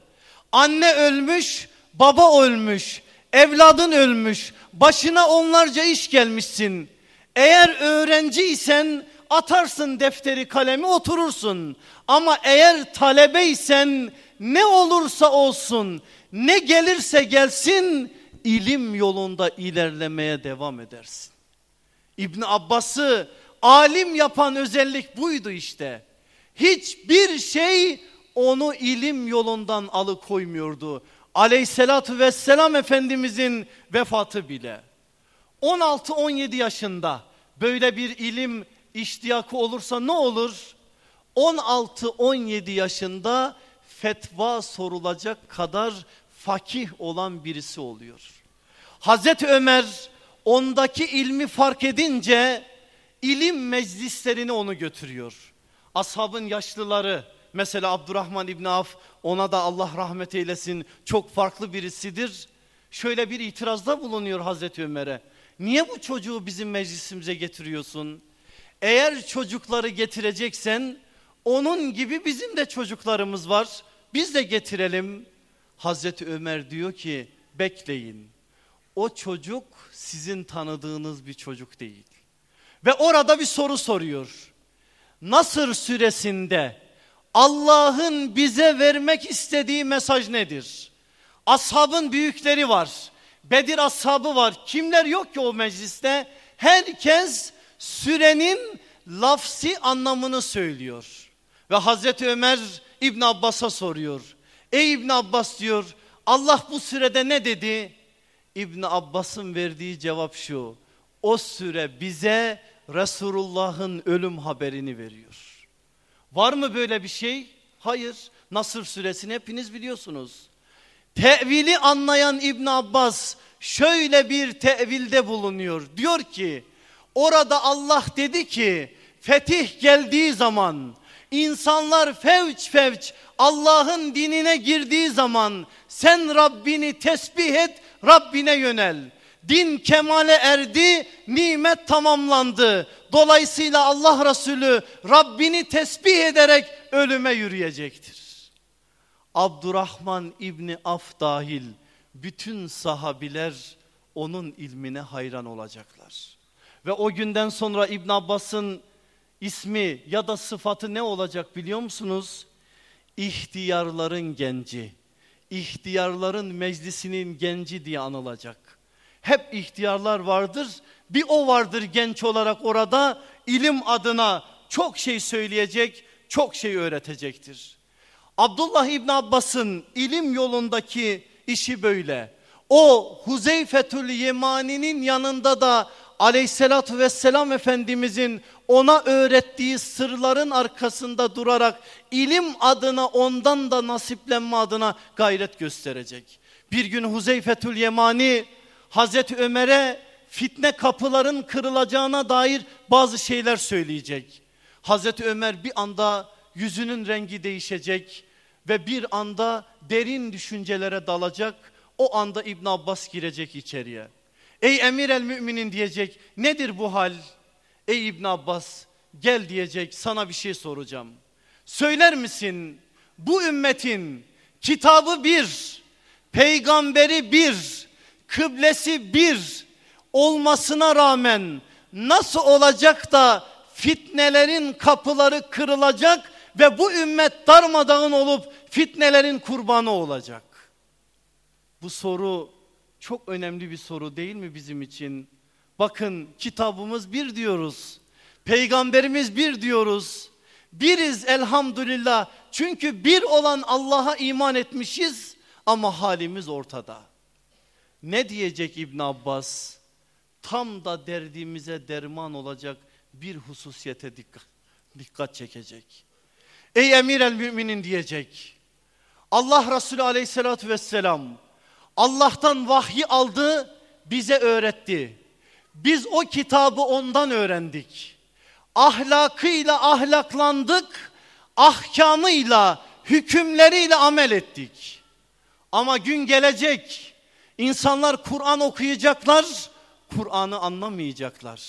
Anne ölmüş, baba ölmüş, evladın ölmüş, başına onlarca iş gelmişsin. Eğer öğrenciysen atarsın defteri kalemi oturursun. Ama eğer talebeysen ne olursa olsun ne gelirse gelsin ilim yolunda ilerlemeye devam edersin. İbn Abbas'ı alim yapan özellik buydu işte. Hiçbir şey onu ilim yolundan alıkoymuyordu. Aleyhissalatü vesselam Efendimizin vefatı bile. 16-17 yaşında böyle bir ilim iştiyakı olursa ne olur? 16-17 yaşında fetva sorulacak kadar fakih olan birisi oluyor. Hazreti Ömer ondaki ilmi fark edince ilim meclislerini onu götürüyor. Ashabın yaşlıları mesela Abdurrahman İbni Af ona da Allah rahmet eylesin çok farklı birisidir. Şöyle bir itirazda bulunuyor Hazreti Ömer'e. Niye bu çocuğu bizim meclisimize getiriyorsun? Eğer çocukları getireceksen onun gibi bizim de çocuklarımız var. Biz de getirelim. Hazreti Ömer diyor ki bekleyin. O çocuk sizin tanıdığınız bir çocuk değil. Ve orada bir soru soruyor. Nasır süresinde Allah'ın bize vermek istediği mesaj nedir? Ashabın büyükleri var. Bedir ashabı var. Kimler yok ki o mecliste? Herkes sürenin lafsi anlamını söylüyor. Ve Hazreti Ömer İbn Abbas'a soruyor. Ey İbn Abbas diyor Allah bu sürede ne dedi? İbn Abbas'ın verdiği cevap şu. O süre bize Resulullah'ın ölüm haberini veriyor. Var mı böyle bir şey? Hayır. Nasır suresini hepiniz biliyorsunuz. Tevili anlayan İbn Abbas şöyle bir tevilde bulunuyor. Diyor ki orada Allah dedi ki fetih geldiği zaman insanlar fevç fevç Allah'ın dinine girdiği zaman sen Rabbini tesbih et Rabbine yönel. Din kemale erdi, nimet tamamlandı. Dolayısıyla Allah Resulü Rabbini tesbih ederek ölüme yürüyecektir. Abdurrahman İbni Af dahil bütün sahabiler onun ilmine hayran olacaklar. Ve o günden sonra İbn Abbas'ın ismi ya da sıfatı ne olacak biliyor musunuz? İhtiyarların genci, ihtiyarların meclisinin genci diye anılacak. Hep ihtiyarlar vardır, bir o vardır genç olarak orada ilim adına çok şey söyleyecek, çok şey öğretecektir. Abdullah İbn Abbas'ın ilim yolundaki işi böyle. O Huzeyfetül Yemani'nin yanında da aleyhissalatü vesselam Efendimizin ona öğrettiği sırların arkasında durarak ilim adına ondan da nasiplenme adına gayret gösterecek. Bir gün Huzeyfetül Yemani Hazreti Ömer'e fitne kapıların kırılacağına dair bazı şeyler söyleyecek. Hazreti Ömer bir anda yüzünün rengi değişecek ve bir anda derin düşüncelere dalacak. O anda İbn Abbas girecek içeriye. Ey emir el müminin diyecek nedir bu hal? Ey İbn Abbas gel diyecek sana bir şey soracağım. Söyler misin bu ümmetin kitabı bir, peygamberi bir, kıblesi bir olmasına rağmen nasıl olacak da fitnelerin kapıları kırılacak ve bu ümmet darmadağın olup fitnelerin kurbanı olacak. Bu soru çok önemli bir soru değil mi bizim için? Bakın kitabımız bir diyoruz. Peygamberimiz bir diyoruz. Biriz elhamdülillah. Çünkü bir olan Allah'a iman etmişiz ama halimiz ortada. Ne diyecek İbn Abbas? Tam da derdimize derman olacak bir hususiyete dikkat, dikkat çekecek. Ey emir el müminin diyecek. Allah Resulü aleyhissalatü vesselam Allah'tan vahyi aldı bize öğretti. Biz o kitabı ondan öğrendik. Ahlakıyla ahlaklandık, ahkamıyla, hükümleriyle amel ettik. Ama gün gelecek, insanlar Kur'an okuyacaklar, Kur'an'ı anlamayacaklar.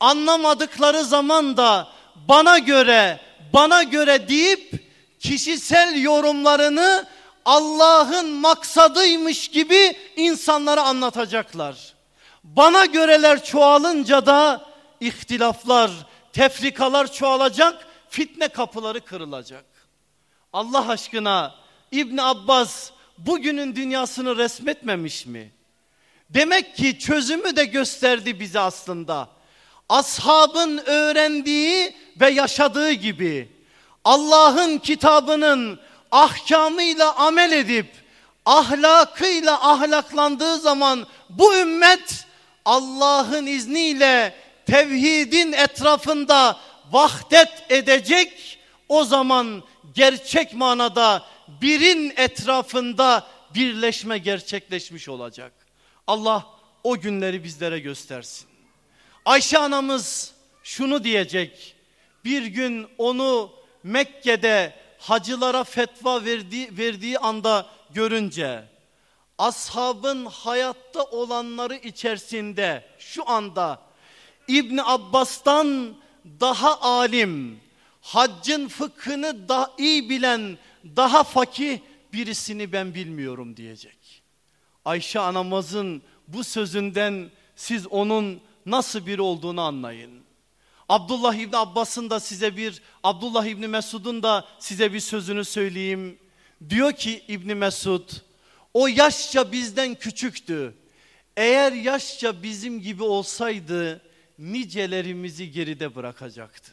Anlamadıkları zaman da bana göre, bana göre deyip kişisel yorumlarını Allah'ın maksadıymış gibi insanlara anlatacaklar. Bana göreler çoğalınca da ihtilaflar, tefrikalar çoğalacak, fitne kapıları kırılacak. Allah aşkına İbn Abbas bugünün dünyasını resmetmemiş mi? Demek ki çözümü de gösterdi bize aslında. Ashabın öğrendiği ve yaşadığı gibi Allah'ın kitabının ahkamıyla amel edip ahlakıyla ahlaklandığı zaman bu ümmet Allah'ın izniyle tevhidin etrafında vahdet edecek. O zaman gerçek manada birin etrafında birleşme gerçekleşmiş olacak. Allah o günleri bizlere göstersin. Ayşe anamız şunu diyecek. Bir gün onu Mekke'de hacılara fetva verdiği, verdiği anda görünce ashabın hayatta olanları içerisinde şu anda İbni Abbas'tan daha alim, haccın fıkhını daha iyi bilen, daha fakih birisini ben bilmiyorum diyecek. Ayşe anamızın bu sözünden siz onun nasıl biri olduğunu anlayın. Abdullah İbni Abbas'ın da size bir, Abdullah İbni Mesud'un da size bir sözünü söyleyeyim. Diyor ki İbni Mesud, o yaşça bizden küçüktü. Eğer yaşça bizim gibi olsaydı nicelerimizi geride bırakacaktı.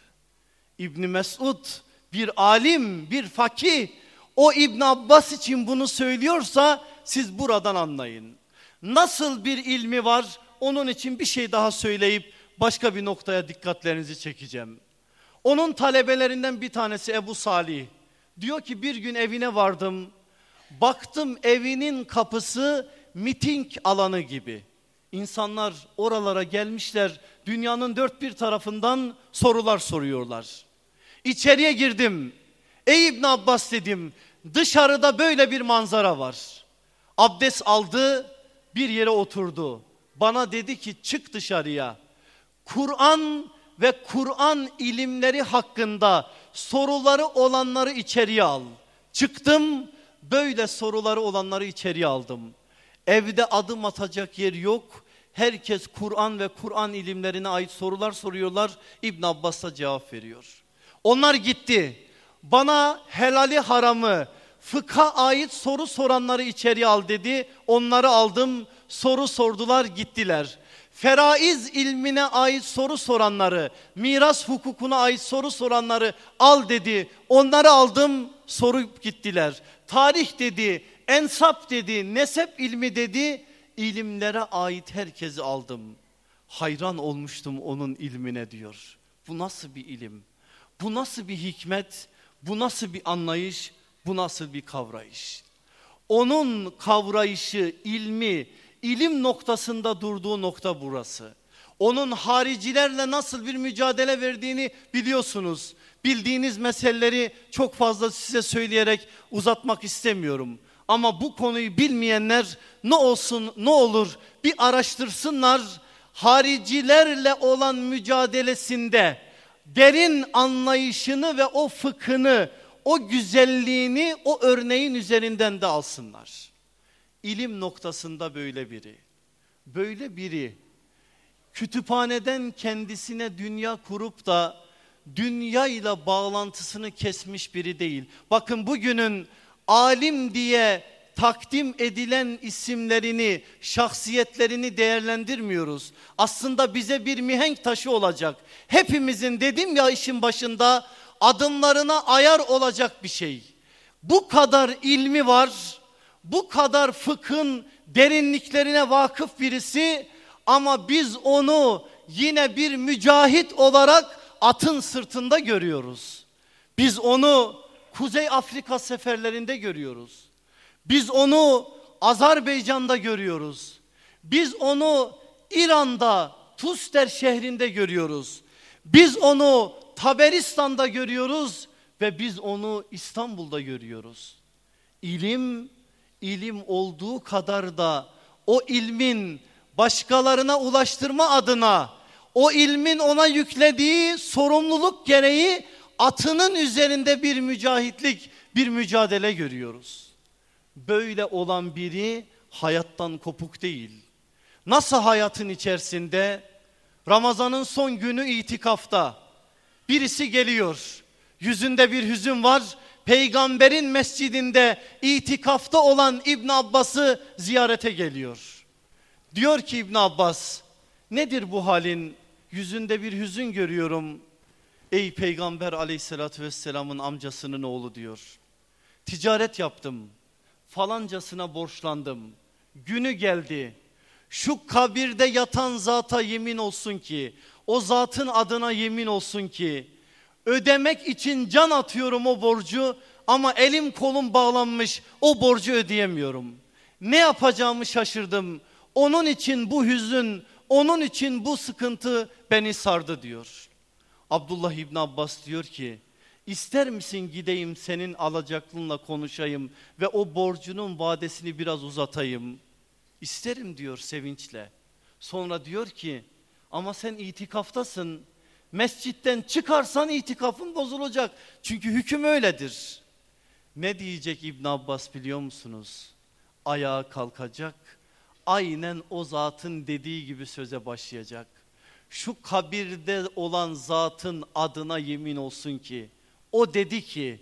İbni Mesud bir alim, bir fakih. O İbn Abbas için bunu söylüyorsa siz buradan anlayın. Nasıl bir ilmi var onun için bir şey daha söyleyip başka bir noktaya dikkatlerinizi çekeceğim. Onun talebelerinden bir tanesi Ebu Salih. Diyor ki bir gün evine vardım. Baktım evinin kapısı miting alanı gibi. İnsanlar oralara gelmişler dünyanın dört bir tarafından sorular soruyorlar. İçeriye girdim. Ey İbn Abbas dedim dışarıda böyle bir manzara var. Abdest aldı bir yere oturdu. Bana dedi ki çık dışarıya. Kur'an ve Kur'an ilimleri hakkında soruları olanları içeriye al. Çıktım böyle soruları olanları içeriye aldım. Evde adım atacak yer yok. Herkes Kur'an ve Kur'an ilimlerine ait sorular soruyorlar. İbn Abbas da cevap veriyor. Onlar gitti. Bana helali haramı, fıkha ait soru soranları içeriye al dedi. Onları aldım. Soru sordular gittiler. Feraiz ilmine ait soru soranları, miras hukukuna ait soru soranları al dedi. Onları aldım sorup gittiler. Tarih dedi, ensap dedi, nesep ilmi dedi. İlimlere ait herkesi aldım. Hayran olmuştum onun ilmine diyor. Bu nasıl bir ilim? Bu nasıl bir hikmet? Bu nasıl bir anlayış? Bu nasıl bir kavrayış? Onun kavrayışı, ilmi, ilim noktasında durduğu nokta burası. Onun haricilerle nasıl bir mücadele verdiğini biliyorsunuz. Bildiğiniz meseleleri çok fazla size söyleyerek uzatmak istemiyorum. Ama bu konuyu bilmeyenler ne olsun ne olur bir araştırsınlar. Haricilerle olan mücadelesinde derin anlayışını ve o fıkhını, o güzelliğini o örneğin üzerinden de alsınlar. İlim noktasında böyle biri. Böyle biri kütüphaneden kendisine dünya kurup da dünya ile bağlantısını kesmiş biri değil. Bakın bugünün alim diye takdim edilen isimlerini, şahsiyetlerini değerlendirmiyoruz. Aslında bize bir mihenk taşı olacak. Hepimizin dedim ya işin başında adımlarına ayar olacak bir şey. Bu kadar ilmi var, bu kadar fıkhın derinliklerine vakıf birisi ama biz onu yine bir mücahit olarak atın sırtında görüyoruz. Biz onu Kuzey Afrika seferlerinde görüyoruz. Biz onu Azerbaycan'da görüyoruz. Biz onu İran'da Tuster şehrinde görüyoruz. Biz onu Taberistan'da görüyoruz ve biz onu İstanbul'da görüyoruz. İlim, ilim olduğu kadar da o ilmin başkalarına ulaştırma adına o ilmin ona yüklediği sorumluluk gereği atının üzerinde bir mücahitlik, bir mücadele görüyoruz. Böyle olan biri hayattan kopuk değil. Nasıl hayatın içerisinde Ramazan'ın son günü itikafta birisi geliyor. Yüzünde bir hüzün var. Peygamberin mescidinde itikafta olan İbn Abbas'ı ziyarete geliyor. Diyor ki İbn Abbas nedir bu halin? Yüzünde bir hüzün görüyorum. Ey peygamber aleyhissalatü vesselamın amcasının oğlu diyor. Ticaret yaptım. Falancasına borçlandım. Günü geldi. Şu kabirde yatan zata yemin olsun ki o zatın adına yemin olsun ki Ödemek için can atıyorum o borcu ama elim kolum bağlanmış o borcu ödeyemiyorum. Ne yapacağımı şaşırdım. Onun için bu hüzün, onun için bu sıkıntı beni sardı diyor. Abdullah İbni Abbas diyor ki ister misin gideyim senin alacaklınla konuşayım ve o borcunun vadesini biraz uzatayım. İsterim diyor sevinçle. Sonra diyor ki ama sen itikaftasın. Mescitten çıkarsan itikafın bozulacak. Çünkü hüküm öyledir. Ne diyecek İbn Abbas biliyor musunuz? Ayağa kalkacak. Aynen o zatın dediği gibi söze başlayacak. Şu kabirde olan zatın adına yemin olsun ki o dedi ki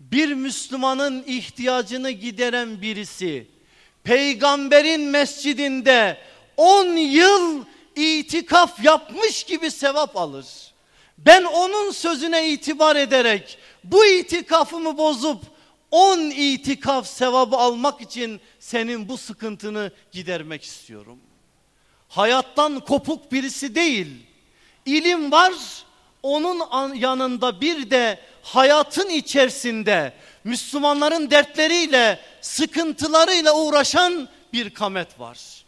bir Müslümanın ihtiyacını gideren birisi peygamberin mescidinde 10 yıl itikaf yapmış gibi sevap alır. Ben onun sözüne itibar ederek bu itikafımı bozup 10 itikaf sevabı almak için senin bu sıkıntını gidermek istiyorum. Hayattan kopuk birisi değil. İlim var onun yanında bir de hayatın içerisinde Müslümanların dertleriyle sıkıntılarıyla uğraşan bir kamet var.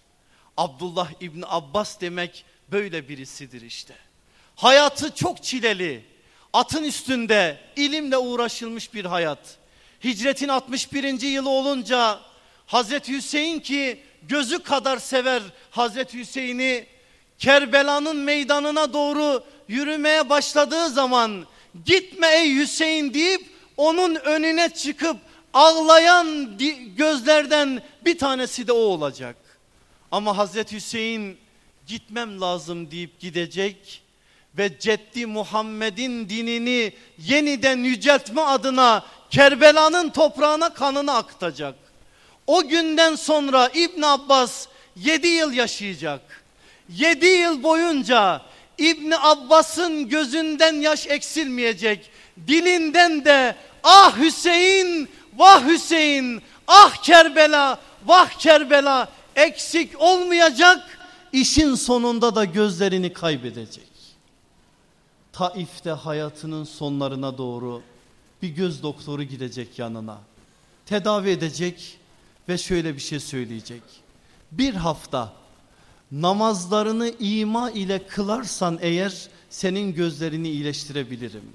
Abdullah İbni Abbas demek böyle birisidir işte. Hayatı çok çileli. Atın üstünde ilimle uğraşılmış bir hayat. Hicretin 61. yılı olunca Hazreti Hüseyin ki gözü kadar sever Hazreti Hüseyin'i Kerbela'nın meydanına doğru yürümeye başladığı zaman gitme ey Hüseyin deyip onun önüne çıkıp ağlayan gözlerden bir tanesi de o olacak. Ama Hazreti Hüseyin gitmem lazım deyip gidecek ve Ceddi Muhammed'in dinini yeniden yüceltme adına Kerbela'nın toprağına kanını akıtacak. O günden sonra İbn Abbas 7 yıl yaşayacak. 7 yıl boyunca İbn Abbas'ın gözünden yaş eksilmeyecek. Dilinden de ah Hüseyin, vah Hüseyin, ah Kerbela, vah Kerbela eksik olmayacak. İşin sonunda da gözlerini kaybedecek. Taif'te hayatının sonlarına doğru bir göz doktoru gidecek yanına. Tedavi edecek ve şöyle bir şey söyleyecek. Bir hafta namazlarını ima ile kılarsan eğer senin gözlerini iyileştirebilirim.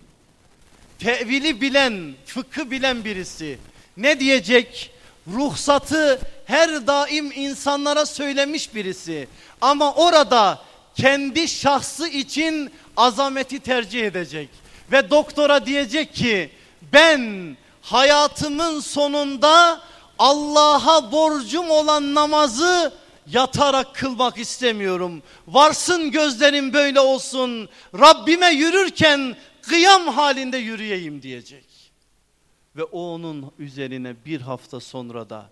Tevili bilen, fıkı bilen birisi ne diyecek? Ruhsatı her daim insanlara söylemiş birisi. Ama orada kendi şahsı için azameti tercih edecek. Ve doktora diyecek ki ben hayatımın sonunda Allah'a borcum olan namazı yatarak kılmak istemiyorum. Varsın gözlerim böyle olsun. Rabbime yürürken kıyam halinde yürüyeyim diyecek. Ve o onun üzerine bir hafta sonra da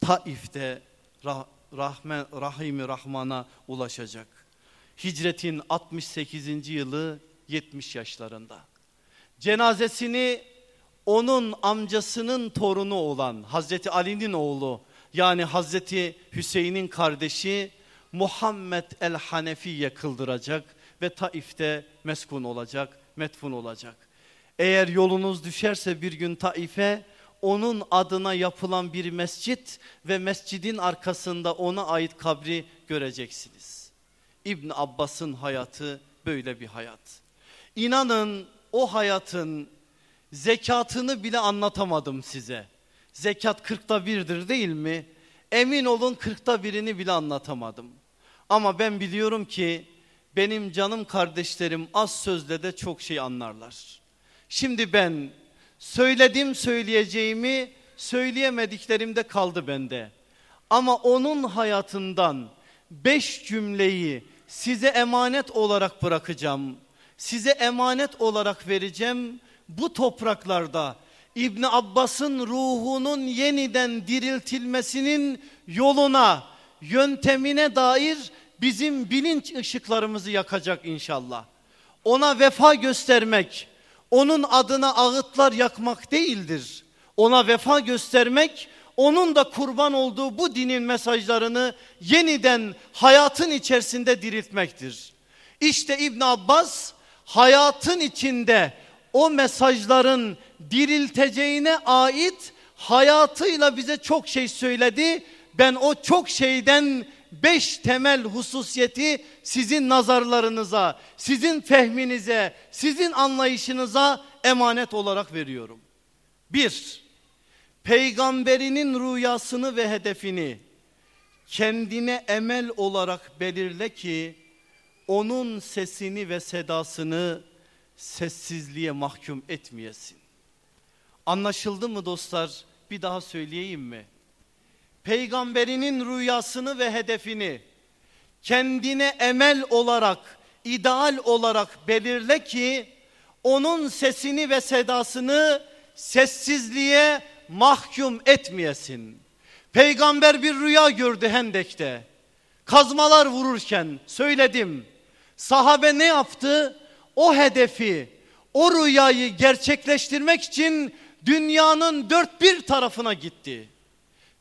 Taif'te rah Rahman, Rahim Rahman'a ulaşacak. Hicretin 68. yılı 70 yaşlarında. Cenazesini onun amcasının torunu olan Hazreti Ali'nin oğlu yani Hazreti Hüseyin'in kardeşi Muhammed el Hanefi'ye kıldıracak ve Taif'te meskun olacak, metfun olacak. Eğer yolunuz düşerse bir gün Taif'e onun adına yapılan bir mescit ve mescidin arkasında ona ait kabri göreceksiniz. İbn Abbas'ın hayatı böyle bir hayat. İnanın o hayatın zekatını bile anlatamadım size. Zekat kırkta birdir değil mi? Emin olun kırkta birini bile anlatamadım. Ama ben biliyorum ki benim canım kardeşlerim az sözle de çok şey anlarlar. Şimdi ben söyledim söyleyeceğimi söyleyemediklerimde kaldı bende. Ama onun hayatından beş cümleyi size emanet olarak bırakacağım. Size emanet olarak vereceğim. Bu topraklarda İbni Abbas'ın ruhunun yeniden diriltilmesinin yoluna, yöntemine dair bizim bilinç ışıklarımızı yakacak inşallah. Ona vefa göstermek, onun adına ağıtlar yakmak değildir. Ona vefa göstermek, onun da kurban olduğu bu dinin mesajlarını yeniden hayatın içerisinde diriltmektir. İşte İbn Abbas hayatın içinde o mesajların dirilteceğine ait hayatıyla bize çok şey söyledi. Ben o çok şeyden beş temel hususiyeti sizin nazarlarınıza, sizin fehminize, sizin anlayışınıza emanet olarak veriyorum. Bir, peygamberinin rüyasını ve hedefini kendine emel olarak belirle ki onun sesini ve sedasını sessizliğe mahkum etmeyesin. Anlaşıldı mı dostlar? Bir daha söyleyeyim mi? Peygamberinin rüyasını ve hedefini kendine emel olarak, ideal olarak belirle ki onun sesini ve sedasını sessizliğe mahkum etmeyesin. Peygamber bir rüya gördü Hendek'te. Kazmalar vururken söyledim. Sahabe ne yaptı? O hedefi, o rüyayı gerçekleştirmek için dünyanın dört bir tarafına gitti.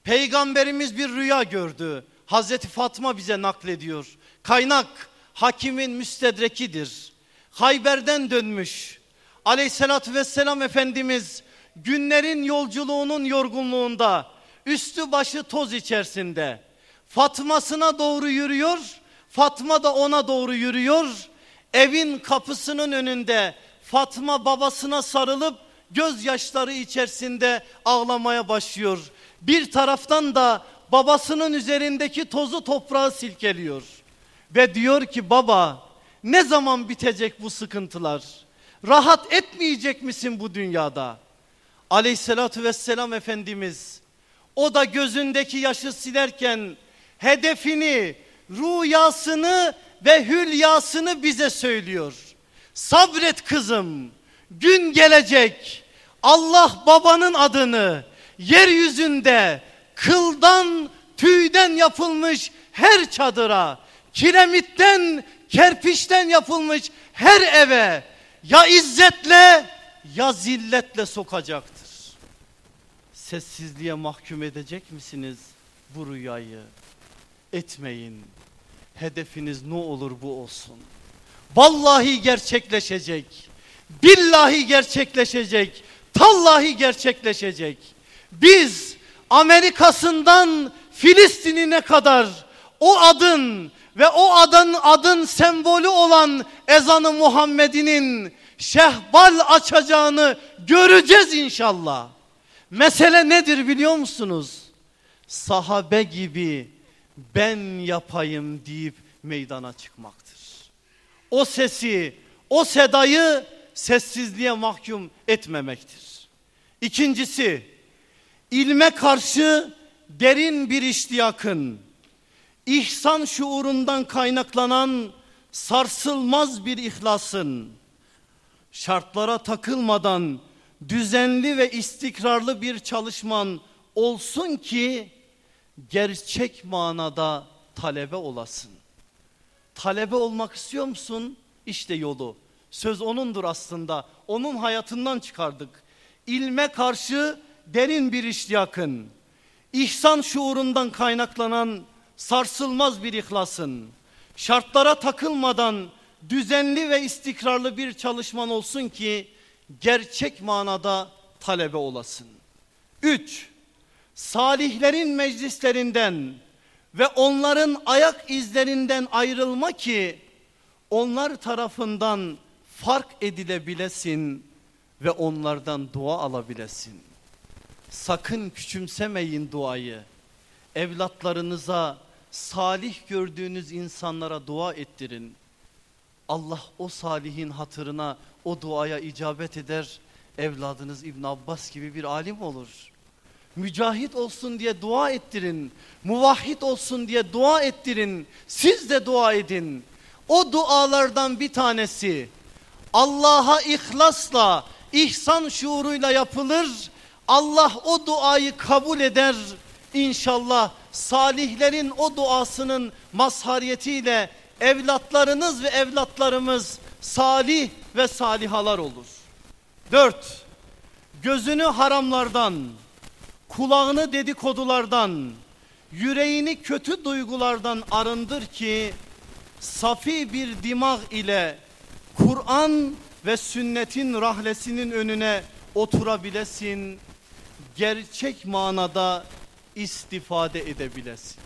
Peygamberimiz bir rüya gördü. Hazreti Fatma bize naklediyor. Kaynak hakimin müstedrekidir. Hayber'den dönmüş. Aleyhissalatü vesselam Efendimiz günlerin yolculuğunun yorgunluğunda üstü başı toz içerisinde Fatma'sına doğru yürüyor. Fatma da ona doğru yürüyor. Evin kapısının önünde Fatma babasına sarılıp gözyaşları içerisinde ağlamaya başlıyor. Bir taraftan da babasının üzerindeki tozu toprağı silkeliyor. Ve diyor ki baba ne zaman bitecek bu sıkıntılar? Rahat etmeyecek misin bu dünyada? Aleyhissalatü vesselam Efendimiz o da gözündeki yaşı silerken hedefini, rüyasını ve hülyasını bize söylüyor. Sabret kızım gün gelecek Allah babanın adını yeryüzünde kıldan tüyden yapılmış her çadıra kiremitten kerpiçten yapılmış her eve ya izzetle ya zilletle sokacaktır. Sessizliğe mahkum edecek misiniz bu rüyayı? Etmeyin. Hedefiniz ne olur bu olsun. Vallahi gerçekleşecek. Billahi gerçekleşecek. Tallahi gerçekleşecek. Biz Amerika'sından Filistin'ine kadar o adın ve o adın adın sembolü olan ezanı Muhammed'inin şehbal açacağını göreceğiz inşallah. Mesele nedir biliyor musunuz? Sahabe gibi ben yapayım deyip meydana çıkmaktır. O sesi, o sedayı sessizliğe mahkum etmemektir. İkincisi, ilme karşı derin bir iştiyakın, ihsan şuurundan kaynaklanan sarsılmaz bir ihlasın, şartlara takılmadan düzenli ve istikrarlı bir çalışman olsun ki gerçek manada talebe olasın. Talebe olmak istiyor musun? İşte yolu. Söz onundur aslında. Onun hayatından çıkardık. İlme karşı derin bir iştiyakın, ihsan şuurundan kaynaklanan sarsılmaz bir ihlasın, şartlara takılmadan düzenli ve istikrarlı bir çalışman olsun ki gerçek manada talebe olasın. 3. Salihlerin meclislerinden ve onların ayak izlerinden ayrılma ki onlar tarafından fark edilebilesin ve onlardan dua alabilesin. Sakın küçümsemeyin duayı. Evlatlarınıza, salih gördüğünüz insanlara dua ettirin. Allah o salihin hatırına o duaya icabet eder. Evladınız İbn Abbas gibi bir alim olur. Mücahit olsun diye dua ettirin. Muvahhid olsun diye dua ettirin. Siz de dua edin. O dualardan bir tanesi Allah'a ihlasla, ihsan şuuruyla yapılır. Allah o duayı kabul eder. İnşallah salihlerin o duasının mazhariyetiyle evlatlarınız ve evlatlarımız salih ve salihalar olur. Dört, gözünü haramlardan, kulağını dedikodulardan, yüreğini kötü duygulardan arındır ki safi bir dimag ile Kur'an ve sünnetin rahlesinin önüne oturabilesin. Gerçek manada istifade edebilesin.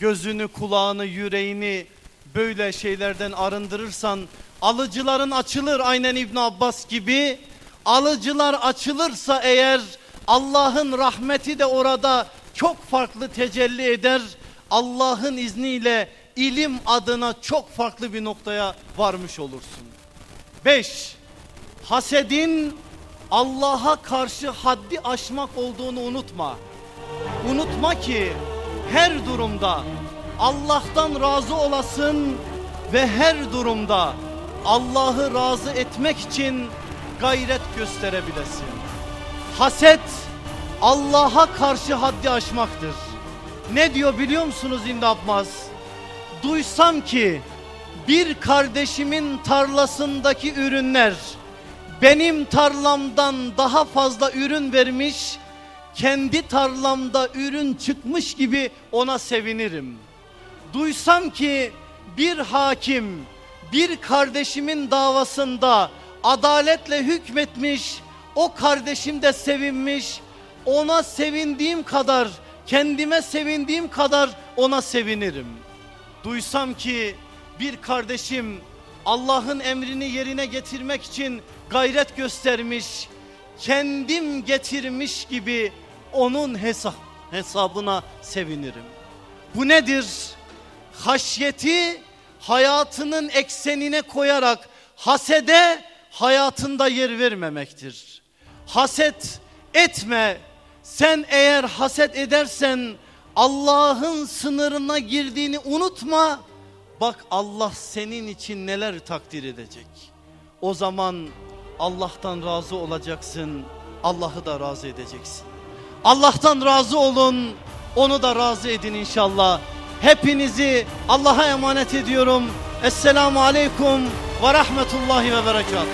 Gözünü, kulağını, yüreğini böyle şeylerden arındırırsan alıcıların açılır aynen İbn Abbas gibi. Alıcılar açılırsa eğer Allah'ın rahmeti de orada çok farklı tecelli eder. Allah'ın izniyle ilim adına çok farklı bir noktaya varmış olursun. 5. Hasedin Allah'a karşı haddi aşmak olduğunu unutma. Unutma ki her durumda Allah'tan razı olasın ve her durumda Allah'ı razı etmek için gayret gösterebilesin. Haset Allah'a karşı haddi aşmaktır. Ne diyor biliyor musunuz İbn Abbas? Duysam ki bir kardeşimin tarlasındaki ürünler benim tarlamdan daha fazla ürün vermiş, kendi tarlamda ürün çıkmış gibi ona sevinirim. Duysam ki bir hakim bir kardeşimin davasında adaletle hükmetmiş, o kardeşim de sevinmiş, ona sevindiğim kadar, kendime sevindiğim kadar ona sevinirim. Duysam ki bir kardeşim Allah'ın emrini yerine getirmek için gayret göstermiş, kendim getirmiş gibi onun hesap, hesabına sevinirim. Bu nedir? Haşyeti hayatının eksenine koyarak hasede hayatında yer vermemektir. Haset etme. Sen eğer haset edersen Allah'ın sınırına girdiğini unutma. Bak Allah senin için neler takdir edecek. O zaman Allah'tan razı olacaksın. Allah'ı da razı edeceksin. Allah'tan razı olun. Onu da razı edin inşallah. Hepinizi Allah'a emanet ediyorum. Esselamu Aleyküm ve Rahmetullahi ve Berekatuhu.